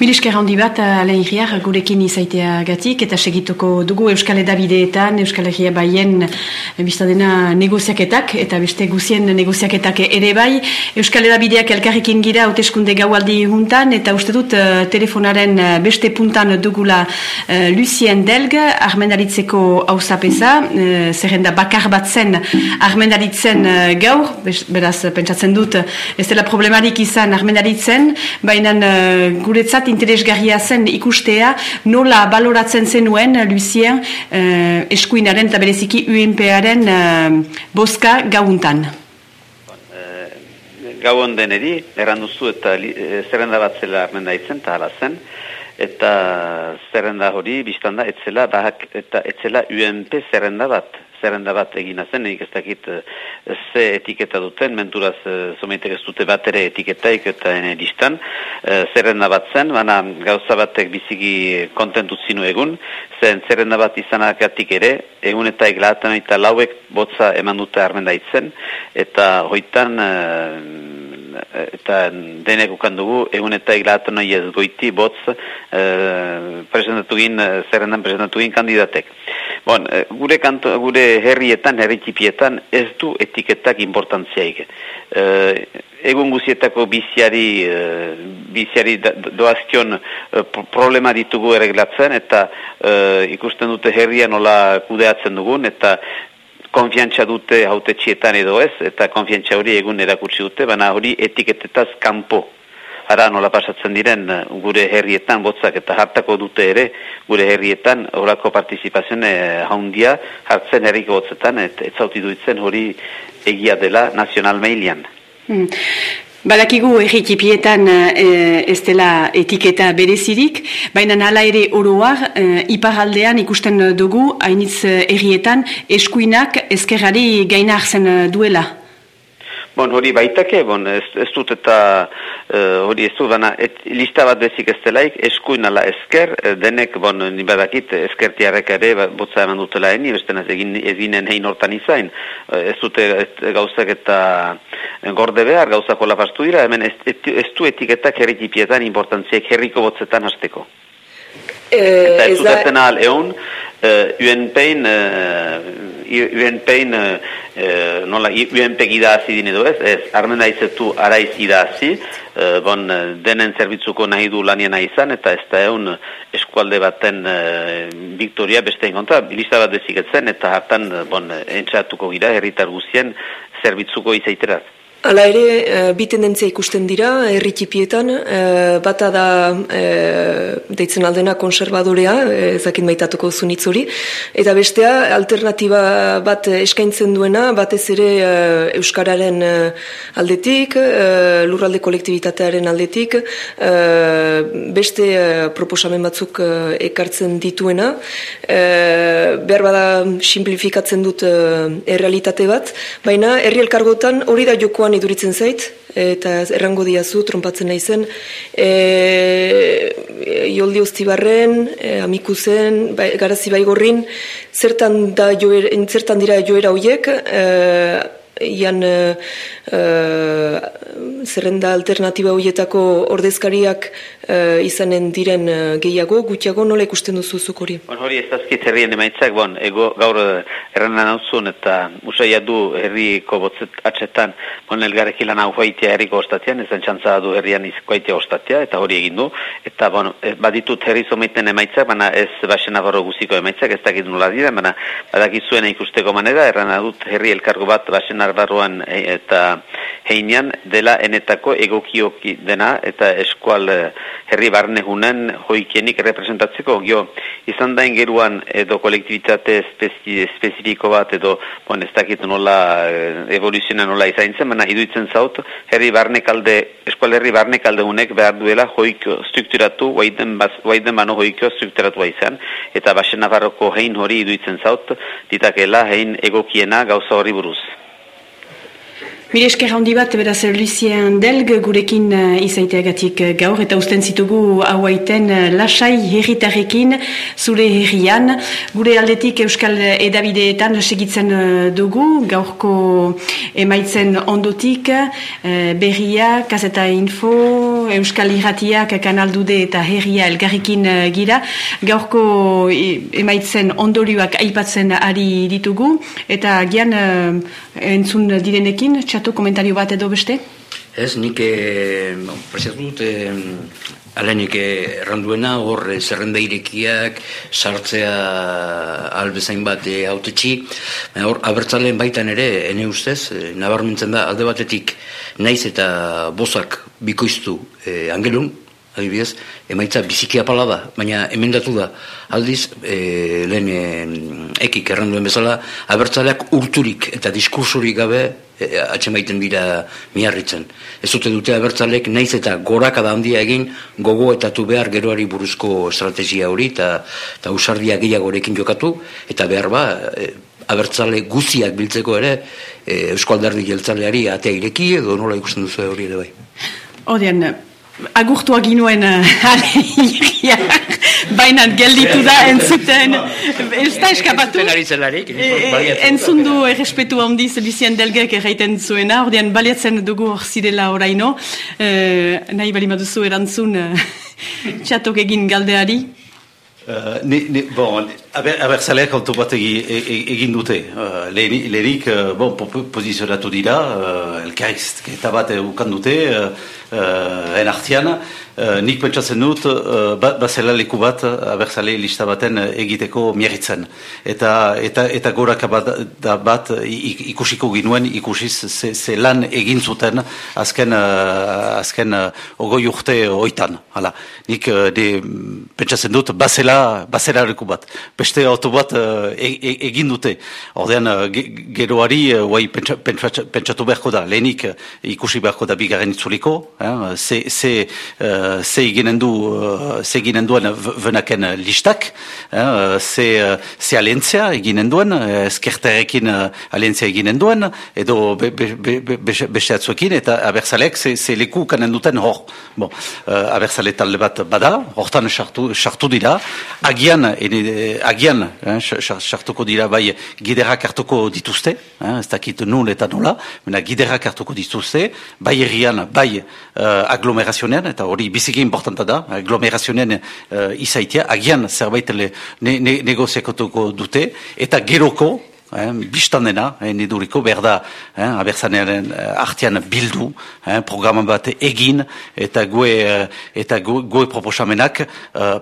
Milisker handi bat, Alain Iriar, gurekin izaitea gatik, eta segituko dugu Euskal Edabideetan, Euskal Herria baien eh, biztadena negoziaketak, eta beste guzien negoziaketak ere bai. Euskal Edabideak elkarrekin gira, hauteskunde gaualdi juntan, eta uste dut uh, telefonaren uh, beste puntan dugula uh, Lucien Delg, armendaritzeko hausapesa, uh, zerrenda bakar bat zen armendaritzen uh, gaur, beraz, pentsatzen dut, ez dela problemarik izan armendaritzen, baina guretzat interesgarria zen ikustea nola baloratzen zenuen Lucien uh, eskuinaren eta bereziki UNParen eh, boska gauntan. Gauan deneri, erranduzu eta zerrenda bat zela armenda itzen, eta hala zen, eta zerrenda hori biztanda etzela, bahak, eta etzela UNP zerrenda bat zerrenda bat egina zen, ez dakit uh, ze etiketa duten, menturaz uh, zomeitek ez dute bat ere etiketaik eta ene distan, uh, zerrenda bat zen, baina gauza batek biziki kontentut zinu egun, zen zerrenda bat izanakatik ere, egun eta eglatan eta lauek botza eman dute armenda itzen, eta hoitan eta denek ukan egun eta eglatan ez goiti botz uh, presentatu gin, zerrendan presentatu gin kandidatek. Bon, eh, gure, kanto, gure herrietan, herritipietan, ez du etiketak importantziaik. E, egun guzietako biziari, e, biziari doazkion problema ditugu erreglatzen, eta e, ikusten dute herria nola kudeatzen dugun, eta konfiantza dute haute edo ez, eta konfiantza hori egun erakutsi dute, baina hori etiketetaz kanpo ara nola pasatzen diren eh, gure herrietan botzak eta hartako dute ere gure herrietan horako partizipazioen eh, haundia hartzen herriko botzetan et, ez zauti duitzen hori egia dela nazional mailian. Hmm. Balakigu erritipietan e, ez dela etiketa berezirik, baina nala ere oroar e, iparaldean ikusten dugu hainitz errietan eskuinak ezkerrari gaina hartzen duela. Bon, hori baitake, bon, ez, ez dut eta uh, hori ez dut bana, et, lista bat bezik ez delaik, eskuin ala esker, eh, denek, bon, ni badakit, eskertiarek ere, ba, botza eman dutela eni, beste naz, egin, eginen hein hortan izain, uh, ez dute gauzak eta gorde behar, gauzak hola pastu dira, hemen ez, ez du etiketak herritipietan importantziek herriko botzetan hasteko. Eta ez dut ahal egun, uh, UNPein, uh, UNPein, uh, nola, UNP gidazi dine du ez, ez, armen daizetu araiz idazi, uh, bon, denen zerbitzuko nahi du lanien izan, eta ez da egun eskualde baten uh, Victoria beste ingonta, bilista bat deziketzen, eta hartan, bon, entxatuko gira, herritar guzien zerbitzuko izaiteraz. Hala ere, e, bi tendentzia ikusten dira, erritipietan, e, bata da e, deitzen aldena konservadorea, ezakin baitatuko zunitz eta bestea, alternatiba bat eskaintzen duena, batez ere Euskararen aldetik, lurralde kolektibitatearen aldetik, beste proposamen batzuk ekartzen dituena, behar bada simplifikatzen dut errealitate bat, baina herri elkargotan hori da jokoan iduritzen zait, eta errango diazu, trompatzen nahi zen, e, joldi ustibarren, e, amiku zen, bai, garazi baigorrin, zertan, da joer, zertan dira joera hoiek, e, ian uh, zerrenda alternatiba horietako ordezkariak uh, izanen diren gehiago, gutxiago nola ikusten duzu hori? Bon, hori ez dazkit herrien emaitzak, bon, ego, gaur errenan hau eta usaia du herriko botzet atxetan, bon, elgarek ilan hau hoitea herriko ostatian, ez entzantza du herrian izko ostatia, eta hori egin du, eta bon, baditut herri zomeiten emaitzak, baina ez basen abarro guziko emaitzak, ez dakit nula dira, baina badakizuen ikusteko manera, erran dut herri elkargo bat basen barruan e, eta heinean dela enetako egokioki dena eta eskual e, herri barne hunen hoikienik representatzeko gio izan da ingeruan edo kolektibitate espezifiko bat edo bon, ez dakit nola e, evoluzionan nola izaintzen, baina iduitzen zaut herri barne kalde, eskual herri barne kalde hunek behar duela hoiko strukturatu waiden, baz, bano hoiko strukturatu izan eta basen navarroko hein hori iduitzen zaut ditakela hein egokiena gauza hori buruz. Mire esker handi bat, beraz, Lucien Delg gurekin uh, izaiteagatik uh, gaur, eta usten zitugu hauaiten uh, lasai herritarrekin, zure herrian. Gure aldetik Euskal Edabideetan segitzen dugu, gaurko emaitzen ondotik, berria, kaseta info, Euskal Irratiak, kanaldude eta herria elgarrikin gira. Gaurko emaitzen ondorioak aipatzen ari ditugu, eta gian entzun direnekin, txat barkatu komentario bat edo beste? Ez, nik e, dut e, alenik erranduena hor e, zerrenda irekiak sartzea albezain bat e, autetxi hor abertzaleen baitan ere ene ustez, e, nabarmentzen da alde batetik naiz eta bozak bikoiztu e, angelun adibidez, emaitza biziki apala da, baina emendatu da, aldiz, e, lehen e, ekik erranduen bezala, abertzaleak urturik eta diskursorik gabe e, atxemaiten dira miarritzen. Ez dute dute abertzalek naiz eta goraka da handia egin gogo eta tu behar geroari buruzko estrategia hori eta, eta usardia gehiagorekin jokatu, eta behar ba, e, abertzale guziak biltzeko ere, e, Euskaldardi jeltzaleari atea ireki edo nola ikusten duzu hori ere bai. Odean, agurtua ginuen uh, baina gelditu da entzuten. Ez da eskapatu. Entzun du errespetu handiz Lucien Delgek erraiten zuena. Ordean baliatzen dugu hor zidela oraino. Uh, nahi bali maduzu erantzun uh, txatok egin galdeari. Uh, ni, ni, bon, aber, abertzaleak auto bat egin dute. Uh, Lehenik, uh, bon, pozizionatu dira, uh, elkarrizk eta bat ukan dute, uh, uh, en artian, Uh, nik pentsatzen dut, uh, bazela leku bat, abertzale lista baten egiteko mieritzen. Eta, eta, eta goraka bat, da bat ikusiko ginuen, ikusiz ze, ze lan egin zuten azken, azken ogoi urte oitan. Hala. Nik de, pentsatzen dut, bazela, bazela leku bat. Beste auto bat uh, egin dute. Ordean, geroari, uh, pentsatu beharko da, lehenik ikusi beharko da bigarren itzuliko, eh, ze, ze, uh, ze eginen du, uh, ze eginen duen venaken listak, eh, ze, ze alientzia eginen duen, eskertarekin alientzia eginen duen, edo be, be, be, be, beste atzuekin, eta abertzalek ze, ze leku kanen duten hor. Bon, uh, abertzale talde bat bada, hortan sartu dira, agian, ene, agian, sartuko dira bai giderak hartuko dituzte, eh, ez dakit eta giderak hartuko dituzte, bai errian, bai uh, aglomerazionean, eta hori biziki importanta da, aglomerazionean uh, izaitia, agian zerbait le, ne, ne, negoziakotuko dute, eta geroko, Eh, bistan dena, eh, niduriko, berda, eh, abertzanearen artean bildu, eh, programa bat egin, eta gue, eh, eta gue, gue proposamenak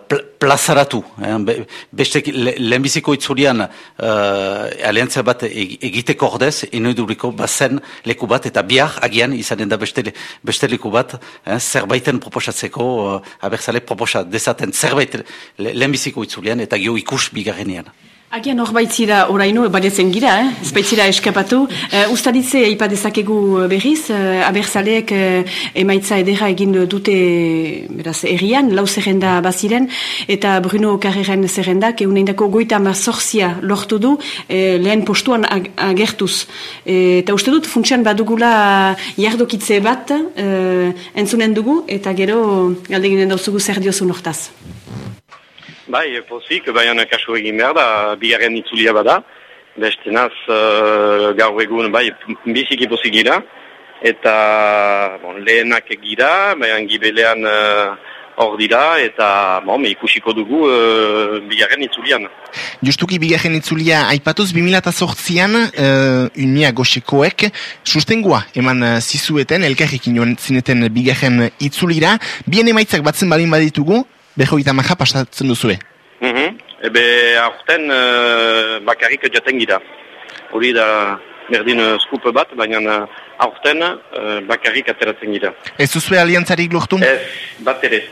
pl plazaratu. Eh, beste, le, lehenbiziko itzurian eh, aliantzia bat egiteko ordez, niduriko bazen leku bat, eta bihar agian izanen da beste, beste leku bat, eh, zerbaiten proposatzeko, eh, abertzale proposat dezaten zerbait lehenbiziko itzulian, eta gio ikus bigarrenean. Agian hor baitzira oraino, badezen gira, eh? ez baitzira eskapatu. Uh, Uztaditze ipadezakegu berriz, uh, aberzaleek uh, emaitza edera egin dute beraz, errian, lau zerrenda baziren, eta Bruno Carreren zerrendak euneindako goita mazorzia lortu du uh, lehen postuan ag agertuz. eta uste dut funtsian badugula jardokitze bat uh, entzunen dugu, eta gero galdeginen dauzugu zer diozun hortaz. Bai, pozik, bai kasu egin behar da, bigarren itzulia bada. Beste naz, uh, gaur egun, bai, biziki pozik gira. Eta bon, lehenak gira, bai, gibelean uh, dira, eta bon, ikusiko dugu uh, bigarren itzulian. Justuki bigarren itzulia aipatuz, 2008an, uh, unia goxekoek, sustengua eman uh, zizueten, elkarrekin joan zineten bigarren itzulira, bien emaitzak batzen balin baditugu, beho gita maha pasatzen duzue? Mm -hmm. Ebe aurten uh, bakarrik jaten gira. Hori da berdin uh, skup bat, baina uh, aurten uh, bakarrik ateratzen gira. Ez duzue aliantzarik lortu? Ez, bat ere.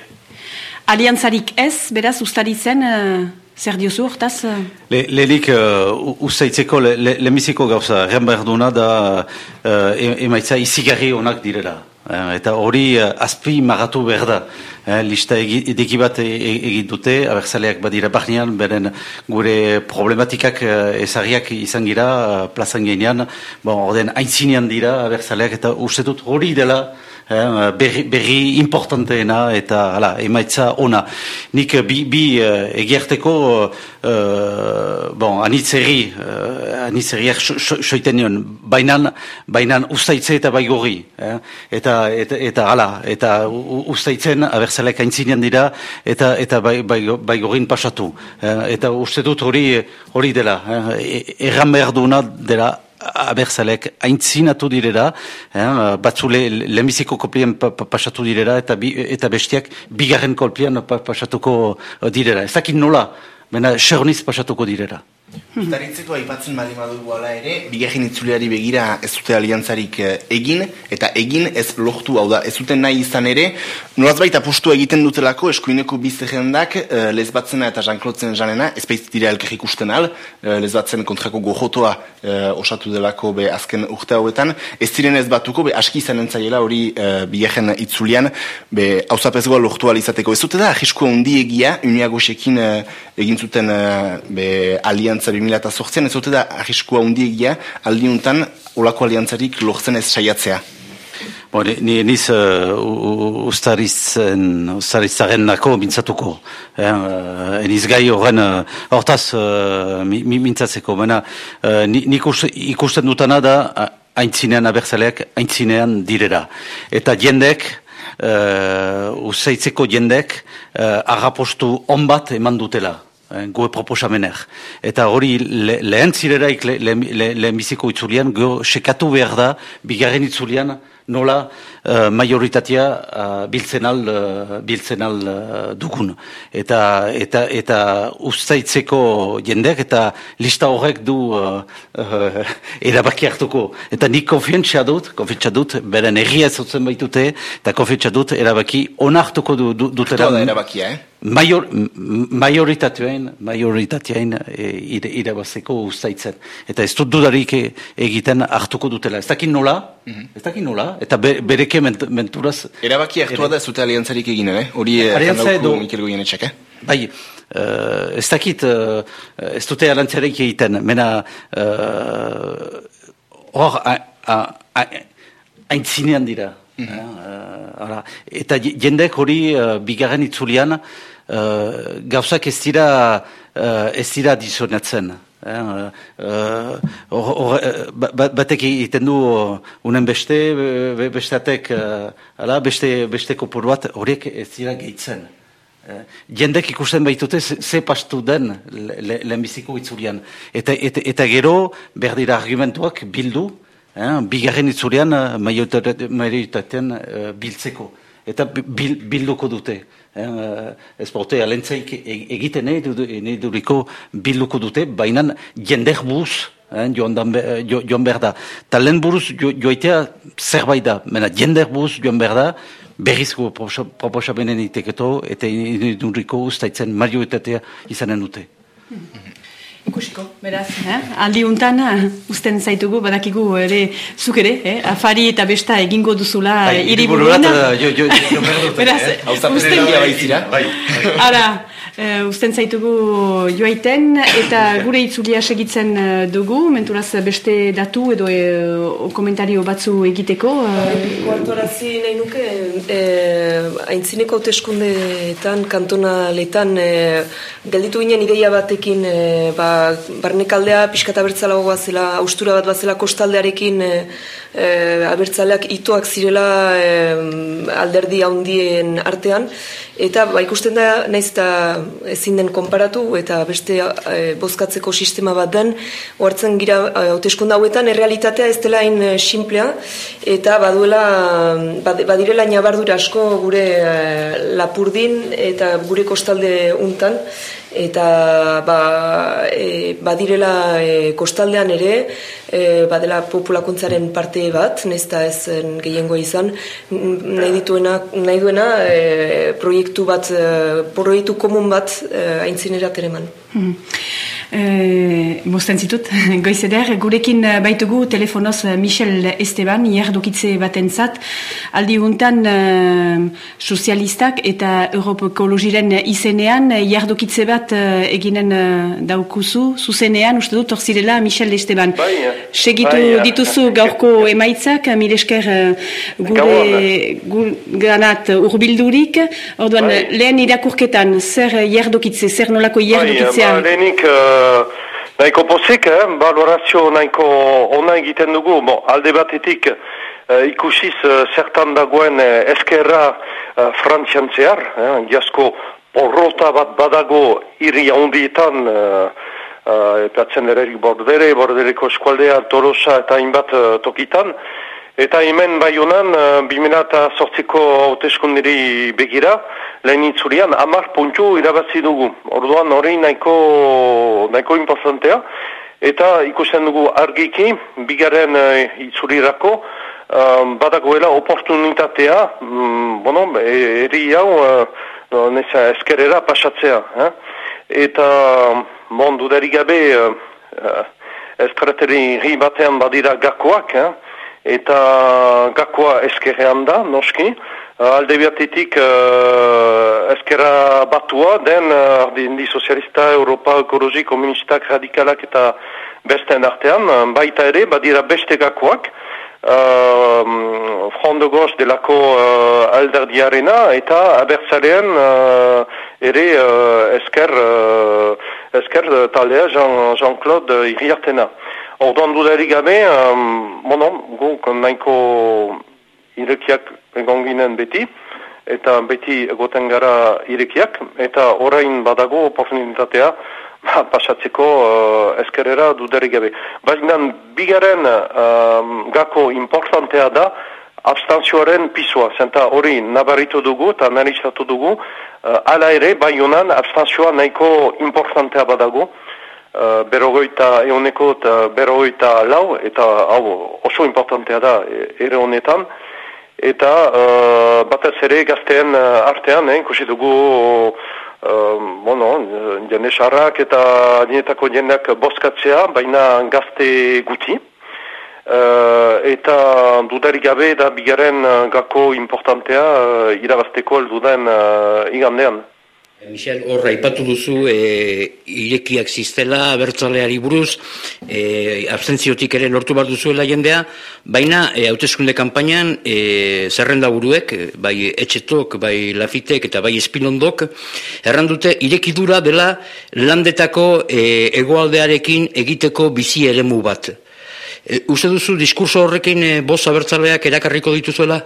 Aliantzarik ez, beraz, ustari zen... Uh... Zer diozu hortaz? Lehenik, uh, ustaitzeko, lehenbiziko le, gauza, ren behar duna da uh, emaitza izigarri onak direla. Uh, eta hori uh, azpi maratu behar da. Eh, lista edeki bat e, e, egin dute, abertzaleak badira barnean, beren gure problematikak eh, ezariak izan gira, eh, plazan genean, bon, orden aintzinean dira abertzaleak, eta uste dut hori dela, eh, berri, berri importanteena eta hala, emaitza ona. Nik bi, bi uh, egiarteko uh, bon, anitzerri uh, anitzerriak soiten nion bainan, bainan ustaitze eta baigorri eh? eta, eta, eta hala eta ustaitzen abertzalek aintzinean dira eta eta bai, bai, baigorin pasatu eh? eta uste dut hori hori dela eh? erran behar duena dela abertzalek aintzinatu direra, eh, batzule lehenbiziko kopien pasatu direra, eta, bi, eta bestiak bigarren kolpian pasatuko direra. Ez dakit nola, bena xerniz pasatuko direra. Zutaritzeko aipatzen bali madugu ala ere, bigarren itzuleari begira ez dute aliantzarik eh, egin, eta egin ez lortu hau da, ez zuten nahi izan ere, nolaz baita postu egiten dutelako eskuineko bizte jendak, uh, lezbatzena eta janklotzen janena, ez baita dira elker ikusten al, uh, lezbatzen kontrako gojotoa osatu delako be azken urte hauetan, ez ziren ez batuko, be aski izan entzaiela hori bigarren itzulean, be hauzapezgoa lortu alizateko. Ez dute da, ahiskoa undi egia, uniagosekin egin zuten be aliantzarik aliantza 2008an, ez dute da arriskua hundiegia aldiuntan olako aliantzarik lortzen ez saiatzea. Bo, ni niz uh, ustaritzaren nako mintzatuko. Eh, uh, niz gai horren uh, hortaz uh, mintzatzeko. Baina uh, nik ikusten dutana da haintzinean abertzaleak haintzinean direra. Eta jendek, uh, usaitzeko jendek, uh, agapostu onbat eman dutela. Eh, goe proposamener. Eta hori le, lehen zireraik lehen le, le, biziko itzulian, go sekatu behar da, bigarren itzulian, nola uh, majoritatea uh, biltzen al, uh, biltzen al dugun. Eta, eta, eta ustaitzeko jendeak eta lista horrek du uh, uh, erabaki hartuko. Eta nik konfientzia dut, konfientzia dut, beren erria zotzen baitute, eta konfientzia dut erabaki onartuko du, du, dutela. Da erabakia, eh? Major, majoritateain, majoritateain e, irabazeko ustaitzen. Eta ez dut dudarik egiten hartuko dutela. Ez dakit nola, mm ez dakit nola, eta be, bereke ment, menturaz... Erabaki hartua da ez dute aliantzarik egin, eh? Hori Aliantza edo... Mikel Goyen etxak, eh? Bai, uh, ez dakit, uh, ez dute aliantzarik egiten, mena... Uh, hor, haintzinean dira. Uh, eta jendek hori uh, bigarren itzulian uh, gauzak ez dira uh, ez dira disonatzen. Uh, uh, batek egiten du unen beste, besteatek uh, beste, beste kopur bat horiek ez dira gehitzen. Uh, jendek ikusten baitute ze pastu den lehenbiziko le, itzulian. Eta, eta, eta gero berdira argumentuak bildu, eh, bigarren itzulean eh, maioritatean uh, biltzeko. Eta bil, bilduko dute. Eh, baute alentzaik e-, egiten nahi duriko bilduko dute, baina jender buz, eh, joan, jo, joan behar da. Ta lehen buruz jo, joitea zerbait da, mena jender buz joan behar da, berrizko proposabenen iteketo, eta duriko ustaitzen marioetatea izanen dute. Mhm. Ikusiko, beraz, eh? aldi untan, uh, usten zaitugu, badakigu ere, zuk ere, eh? afari eta besta egingo duzula bai, iriburuan. jo, jo, jo, beraz, eh? usten, bai, Ara, uh, usten zaitugu joaiten, eta gure itzulia segitzen uh, dugu, menturaz beste datu edo uh, komentario batzu egiteko. Guartorazi uh, nahi nuke, eh, haintzineko hauteskundeetan, kantonaletan, eh, gelditu ginen ideia batekin, eh, ba, barnekaldea pixkata bertzalagoa zela, austura bat bat zela kostaldearekin e, e, abertzaleak itoak zirela e, alderdi handien artean, eta ba, ikusten da, naiz eta ezin den konparatu, eta beste e, bozkatzeko sistema bat den, oartzen gira hauteskunda hauetan, errealitatea ez dela hain simplea, eta baduela, bad, badirela nabardura asko gure lapurdin eta gure kostalde untan, eta ba, e, badirela e, kostaldean ere e, badela populakuntzaren parte bat nezta ez gehiengo izan nahi dituena nahi duena e, proiektu bat e, proiektu komun bat e, aintzinera tereman hmm. E, Mosten zitut, goizeder, gurekin eh, baitugu telefonoz eh, Michel Esteban, jardukitze batentzat, aldi guntan sozialistak eta Europa Ekologiren izenean, jardukitze bat eginen daukuzu, zuzenean, uste dut, orzirela Michel Esteban. Bai, Segitu bai, dituzu gaurko emaitzak, milesker gure ganat urbildurik, orduan, bai. lehen irakurketan, zer jardukitze, zer nolako jardukitzea? Bai, lehenik, Naiko pozik, eh? balorazio naiko ona egiten dugu, bon, alde batetik uh, ikusiz uh, zertan dagoen uh, eskerra uh, frantzian zehar, eh? jasko porrota bat badago irri handietan, uh, uh, epatzen ererik bordere, bordereko eskualdea, torosa eta inbat uh, tokitan, Eta hemen bai honan, uh, eta sortziko hauteskundiri begira, lehen itzurian, amar puntu irabazi dugu. Orduan hori nahiko, nahiko importantea. Eta ikusten dugu argiki, bigaren uh, itzurirako, uh, badagoela oportunitatea, um, bueno, eri hau, uh, nesa eskerera pasatzea. Eh? Eta, bon, dudarik gabe, uh, estrateri batean badira gakoak, eh? Eta gakoa eskerrean da, noski. Uh, alde biatetik uh, eskera batua den uh, indi sozialista, Europa, ekologi, komunistak, radikalak eta besten artean, baita ere, badira beste gakoak, uh, Front de Gauche delako uh, alderdiarena eta abertzalean uh, ere uh, esker, uh, esker taldea Jean-Claude Jean Iriartena. Orduan dudarik gabe, um, bueno, guk nahiko irekiak egon ginen beti, eta beti egoten gara irekiak, eta orain badago oportunitatea ba, pasatzeko uh, eskerera dudarik gabe. Baina bigaren um, gako importantea da, abstantzioaren pisua, zenta hori nabaritu dugu eta narizatu dugu, uh, ala ere, bai honan abstantzioa nahiko importantea badago, uh, berrogeita euneko eta berrogeita lau, eta hau oso importantea da e, ere honetan, eta uh, batez ere gazteen uh, artean, eh, dugu Uh, bueno, jende sarrak eta nietako jendeak boskatzea, baina gazte guti. Uh, eta dudarik gabe da bigaren gako importantea uh, irabazteko elduden uh, igandean. Michel, hor, aipatu duzu, e, irekiak ziztela, abertzaleari buruz, e, abstentziotik ere lortu bat duzuela jendea, baina, e, hauteskunde kampainan, e, zerrenda buruek, bai etxetok, bai lafitek eta bai espilondok, errandute, irekidura dela landetako e, egoaldearekin egiteko bizi eremu bat. E, uste duzu, diskurso horrekin e, boz abertzaleak erakarriko dituzuela?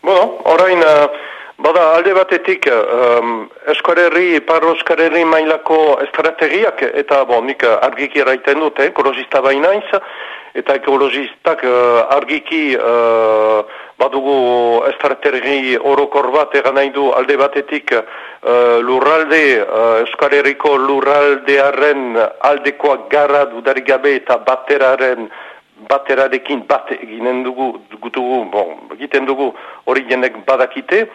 Bueno, orain... Uh... Bada, alde batetik, um, eskarerri, parro eskarerri mailako estrategiak, eta bo, nik argiki eraiten dute, ekologista bainaiz, eta ekologistak uh, argiki uh, badugu estrategi orokor bat egan nahi du alde batetik uh, lurralde, uh, eskarerriko lurraldearen aldekoak gara dudarik gabe eta bateraren baterarekin bat eginen dugu, dugu, bon, egiten dugu hori jenek badakite,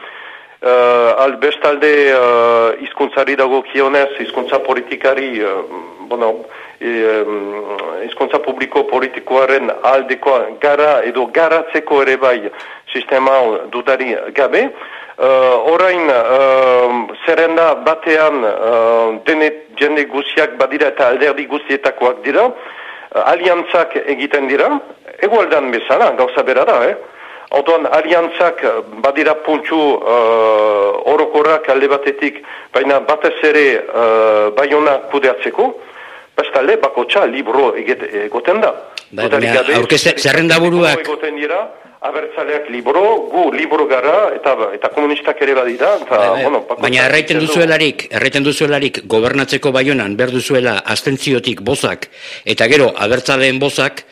Uh, al bestalde uh, izkuntzari dago kionez, izkuntza politikari, uh, bueno, izkuntza publiko politikoaren aldekoa gara edo garatzeko ere bai sistema dudari gabe. Uh, orain, uh, zerrenda batean uh, dene jende guziak badira eta alderdi guzietakoak dira, uh, aliantzak egiten dira, egualdan bezala, gauza bera da, eh? Otoan, aliantzak eh, badira puntxu uh, orokorrak alde batetik, baina batez ere uh, baiona kudeatzeko, bestale bako txa libro egoten da. Ba, zerrenda buruak... Egoten dira, abertzaleak libro, gu libro gara, eta, eta komunistak ere badira. Eta, ba, bueno, baina erraiten duzuelarik, erraiten duzuelarik, gobernatzeko baionan, berduzuela, astentziotik bozak, eta gero, abertzaleen bozak,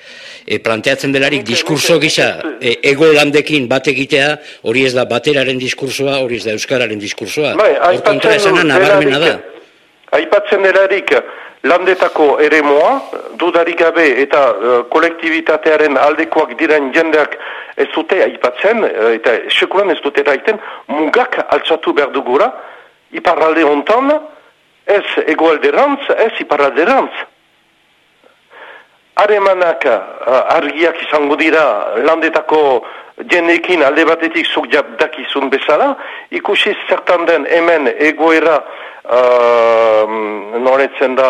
e, planteatzen delarik diskurso gisa e, ego landekin bat egitea, hori ez da bateraren diskursoa, hori ez da euskararen diskursoa. Bai, hor kontra nabarmena da. Aipatzen delarik landetako ere moa, dudarik gabe eta uh, kolektibitatearen aldekoak diren jendeak ez dute aipatzen, uh, eta sekulan ez dute daiten, mugak altzatu behar dugura, iparralde hontan, ez egoalderantz, ez iparralderantz aremanak uh, argiak izango dira landetako jenekin alde batetik zuk dakizun bezala, ikusi zertan den hemen egoera uh, noretzen da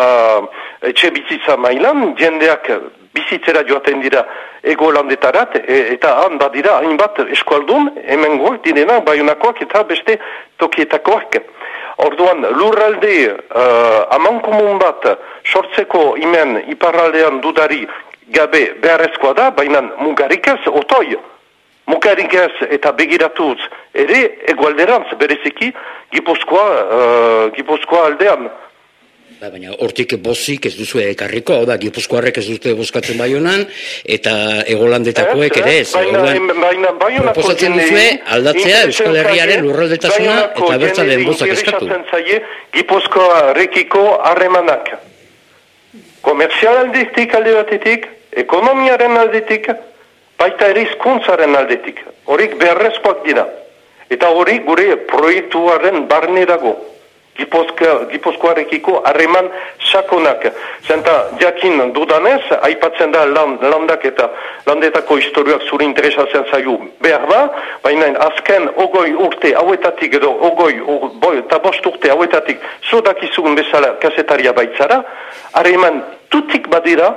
etxe bizitza mailan, jendeak bizitzera joaten dira ego landetarat, e, eta han badira hainbat eskualdun, hemen goak direna, baionakoak eta beste tokietakoak. Orduan, lurralde uh, amankomun bat sortzeko imen iparraldean dudari gabe beharrezkoa da, baina mugarikaz otoi. Mugarikaz eta begiratuz ere egualderantz bereziki Gipuzkoa, uh, aldean. Ba, baina hortik bozik ez duzu ekarriko, da, gipuzkoarrek ez dute bozkatzen baionan, eta egolandetakoek ere ez. Baina, baina, proposatzen duzu aldatzea Euskal Herriaren lurraldetasuna eta bertzalen bozak eskatu. Gipuzkoa rekiko harremanak. Komerzial aldetik alde batetik, ekonomiaren aldetik, baita erizkuntzaren aldetik. Horik beharrezkoak dira. Eta hori gure proiektuaren barne dago. Gipuzkoarekiko harreman sakonak. Zenta, jakin dudanez, aipatzen da landak eta landetako historiak zuri interesatzen zaiu behar ba, baina azken ogoi urte hauetatik edo ogoi boi, eta bost urte hauetatik zudakizun bezala kasetaria baitzara, harreman tutik badira,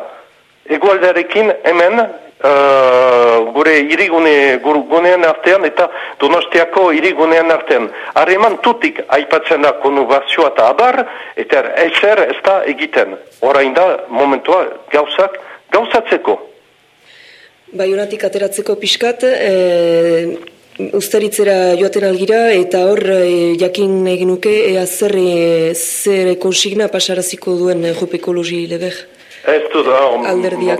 egualdarekin hemen uh, gure irigune gunean artean eta donostiako irigunean artean. Harreman tutik aipatzen da konubazioa eta abar, eta ezer ez da egiten. Horain da momentua gauzak gauzatzeko. Baionatik ateratzeko pixkat, e, usteritzera joaten algira, eta hor e, jakin egin nuke, ea zer, e, zer konsigna pasaraziko duen e, jopekologi leber? Ez du da,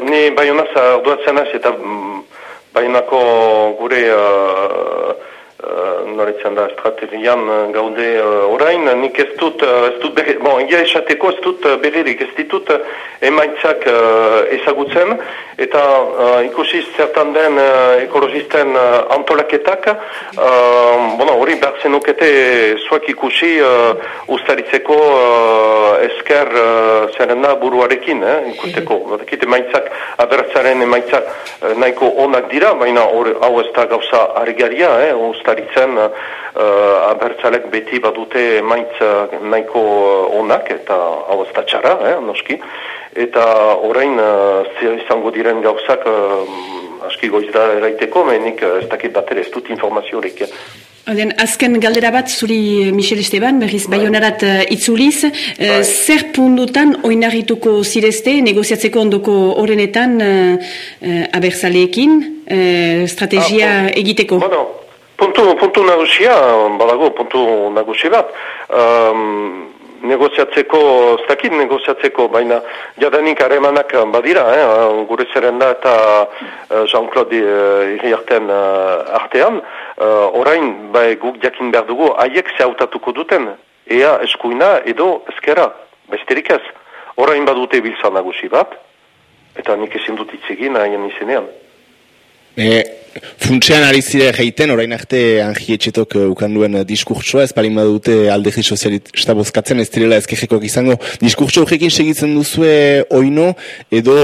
ni baionaz orduatzen ez eta mm, baionako gure uh, uh, noritzen da, estrategian gaude orain, nik ez dut, ez dut berri, bon, egia esateko ez dut berririk, ez ditut emaitzak ezagutzen, eta uh, ikusi zertan den uh, ekologisten uh, antolaketak, uh, bueno, hori behar zenukete zuak ikusi uh, ustaritzeko uh, esker uh, zerrenda buruarekin, eh, ikusteko. Bakite emaitzak, abertzaren emaitzak uh, nahiko onak dira, baina hau ez da gauza argaria, eh, ustaritzen uh, abertzalek beti badute emaitz nahiko onak, eta hau ez txara, eh, noski eta orain uh, izango diren gauzak uh, aski goiz da eraiteko, menik ez dakit bat ez dut informazio horrek. Oden, azken galdera bat zuri Michel Esteban, berriz bai. baionarat uh, itzuliz, uh, zer pundutan oinarrituko zirezte negoziatzeko ondoko horrenetan uh, uh, abertzaleekin uh, strategia ah, egiteko? Bueno, puntu, puntu nagusia, balago, puntu nagusi bat, um, negoziatzeko, ez dakit negoziatzeko, baina jadanik aremanak badira, eh, gure zerrenda eta uh, Jean-Claude uh, uh, artean, uh, orain bai, guk jakin behar dugu, haiek zehautatuko duten, ea eskuina edo ezkera, besterik ez. Orain badute biltzan nagusi bat, eta nik ezin dut itzegin haien izenean. E, funtsean ari zire geiten, orain arte angietxetok uh, ukanduen uh, diskurtsoa, ez palin badute aldegi sozialista bozkatzen, ez direla ezkejekok izango. Diskurtso horrekin segitzen duzue oino, edo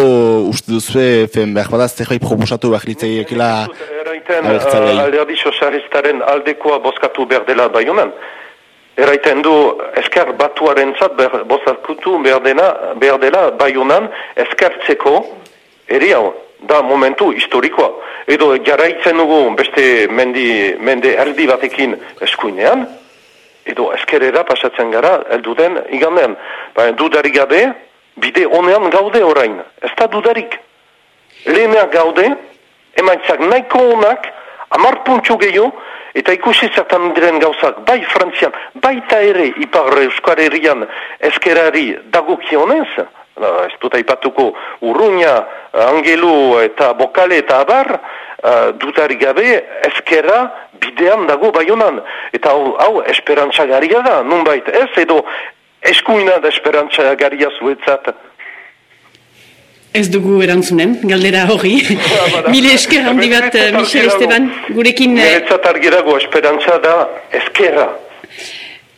uste duzue, fen, behar badazte jai proposatu behar litzaiekela abertzalei. Uh, alderdi sozialistaren aldekoa bozkatu behar dela baionan. Eraiten du esker batuaren zat bozkatu behar, behar dela baionan eskertzeko eri hau da momentu historikoa. Edo jarraitzen dugu beste mendi, mende erdi batekin eskuinean, edo eskerera pasatzen gara, eldu den, iganen, ba, dudarik gabe, bide honean gaude orain, ez da dudarik. Lehenak gaude, emaitzak nahiko honak, amar puntxu gehiago, eta ikusi zertan diren gauzak, bai frantzian, baita ere, ipar euskar herrian, eskerari dagokionez, ez dut aipatuko urruña, angelu eta bokale eta abar, uh, dutari gabe ezkera bidean dago baionan. Eta hau, hau esperantza garia da, nun ez edo eskuina da esperantza garia zuetzat. Ez dugu erantzunen, galdera hori. Mile esker handi bat, Michel Esteban, gurekin... Niretzat argirago esperantza da ezkera.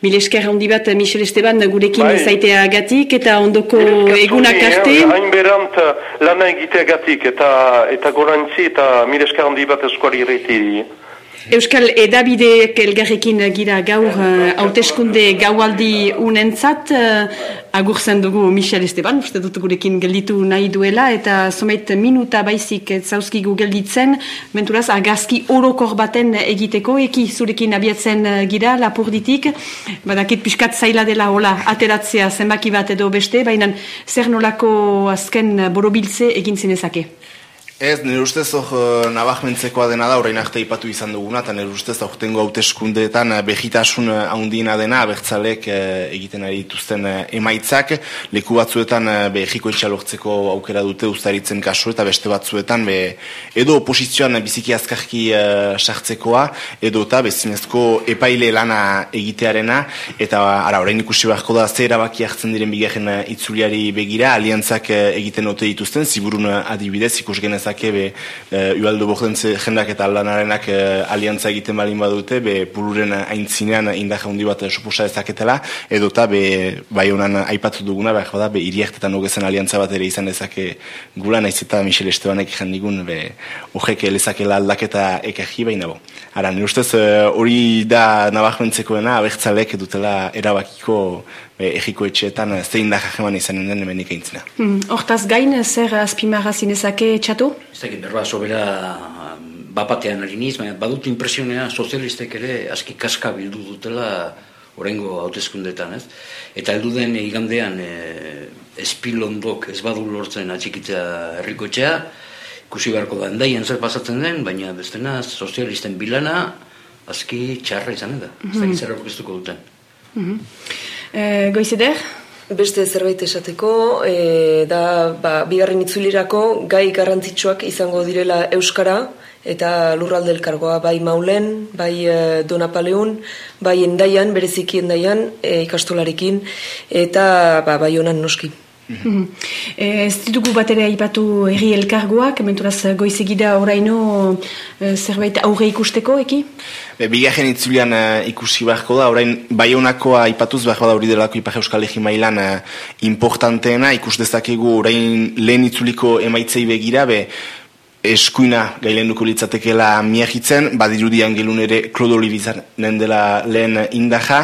Mil esker handi bat, Michel Esteban, gurekin bai. zaitea gatik eta ondoko egunak arte. Hain berant lana egitea gatik eta, eta gorantzi eta mil esker handi bat eskuari irreti. Euskal edabideek elgarrekin gira gaur uh, hauteskunde gaualdi unentzat uh, agurzen dugu Michel Esteban, uste dut gurekin gelditu nahi duela eta somait minuta baizik zauzkigu gelditzen, menturaz agazki orokor baten egiteko, eki zurekin abiatzen uh, gira lapurditik, badakit piskat zaila dela hola ateratzea zenbaki bat edo beste, baina zer nolako azken borobiltze egin zinezake? Ez, nire ustez hor uh, nabahmentzekoa dena da, orain arte ipatu izan duguna, eta nire ustez aurtengo hauteskundeetan uh, behitasun uh, haundina dena, abertzalek egiten ari dituzten emaitzak, leku batzuetan behiko etxalortzeko aukera dute ustaritzen kasu, eta beste batzuetan be, edo oposizioan biziki azkarki sartzekoa, edo eta bezinezko epaile lana egitearena, eta ara, orain ikusi beharko da zer erabaki hartzen diren bigarren itzuliari begira, aliantzak egiten ote dituzten, ziburun adibidez, ikus genezak genezake be uh, ualdo bordentze jendak eta lanarenak uh, aliantza egiten balin badute be puluren aintzinean indaje handi bat suposa ezaketela edo eta be bai honan aipatu duguna behar bada be iriaktetan ogezen aliantza bat ere izan dezake gula naiz eta Michel Estebanek jandigun be horrek lezakela aldaketa ekarri baina bo. Ara, nire ustez hori da nabahmentzekoena abertzalek dutela erabakiko egiko etxeetan zein da jajeman izanen den hemenik eintzina. Hmm, hortaz gain, zer azpimarra zinezake txatu? Ez dakit, berba, sobera bapatean aliniz, baina badut impresionea sozialistek ere aski kaska bildu dutela orengo hautezkundetan, ez? Eta heldu den igandean e, espilondok ez badu lortzen atxikitzea herriko etxea, ikusi beharko da, endaien zer pasatzen den, baina bestena sozialisten bilana aski txarra izan da. Ez dakit zer duten. Mm E, goizeder? Beste zerbait esateko, e, da ba, bigarren itzulirako gai garrantzitsuak izango direla Euskara eta lurralde elkargoa bai maulen, bai e, donapaleun, bai endaian, bereziki endaian, e, ikastolarekin, eta ba, bai honan noski. Mm ez ditugu bat ere aipatu erri elkargoak, menturaz goizegida oraino e, zerbait aurre ikusteko, eki? E, Bigarren itzulian ikusi beharko da, orain baionakoa aipatuz beharko da hori delako Ipar Euskal Egi mailan importanteena, ikus dezakegu orain lehen itzuliko emaitzei begira, be, eskuina gailenduko litzatekela miagitzen, badirudian gelun ere klodoli bizanen dela lehen indaja.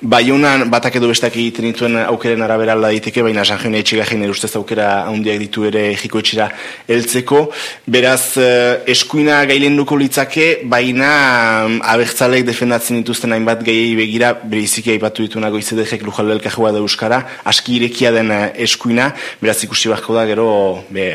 Baionan batak edo bestak egiten dituen aukeren arabera alda diteke, baina San Joan etxegajen erustez aukera handiak ditu ere jiko etxera heltzeko. Beraz, eh, eskuina gailenduko litzake, baina mm, abertzalek defendatzen dituzten hainbat gehiei begira, beriziki aipatu dituna goizedekek lujalelka joa da Euskara, aski irekia den eh, eskuina, beraz ikusi beharko da gero, be,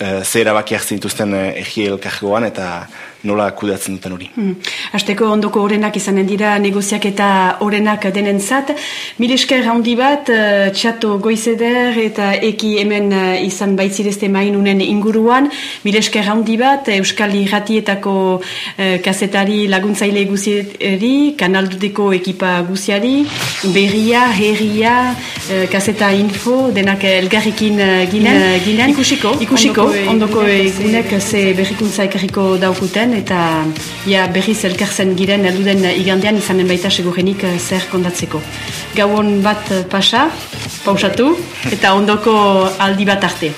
uh, ze erabakiak zintuzten uh, egiel eta nola kudeatzen duten hori. Hmm. Azteko ondoko orenak izanen dira negoziak eta orenak denen zat. Milesker handi bat, uh, txato goizeder eta eki hemen uh, izan baitzirezte mainunen inguruan. Milesker handi bat, Euskal Irratietako uh, kasetari laguntzaile guzieri, kanalduteko ekipa guziari, berria, herria, uh, kaseta info, denak elgarrikin uh, ginen. ginen. Ikusiko. Ikusiko, ondoko egunek ze berrikuntza ekarriko daukuten eta ja, berriz elkartzen giren elduden igandean izanen baita segurenik eh, zer kondatzeko. Gauon bat pasa, pausatu, eta ondoko aldi bat arte.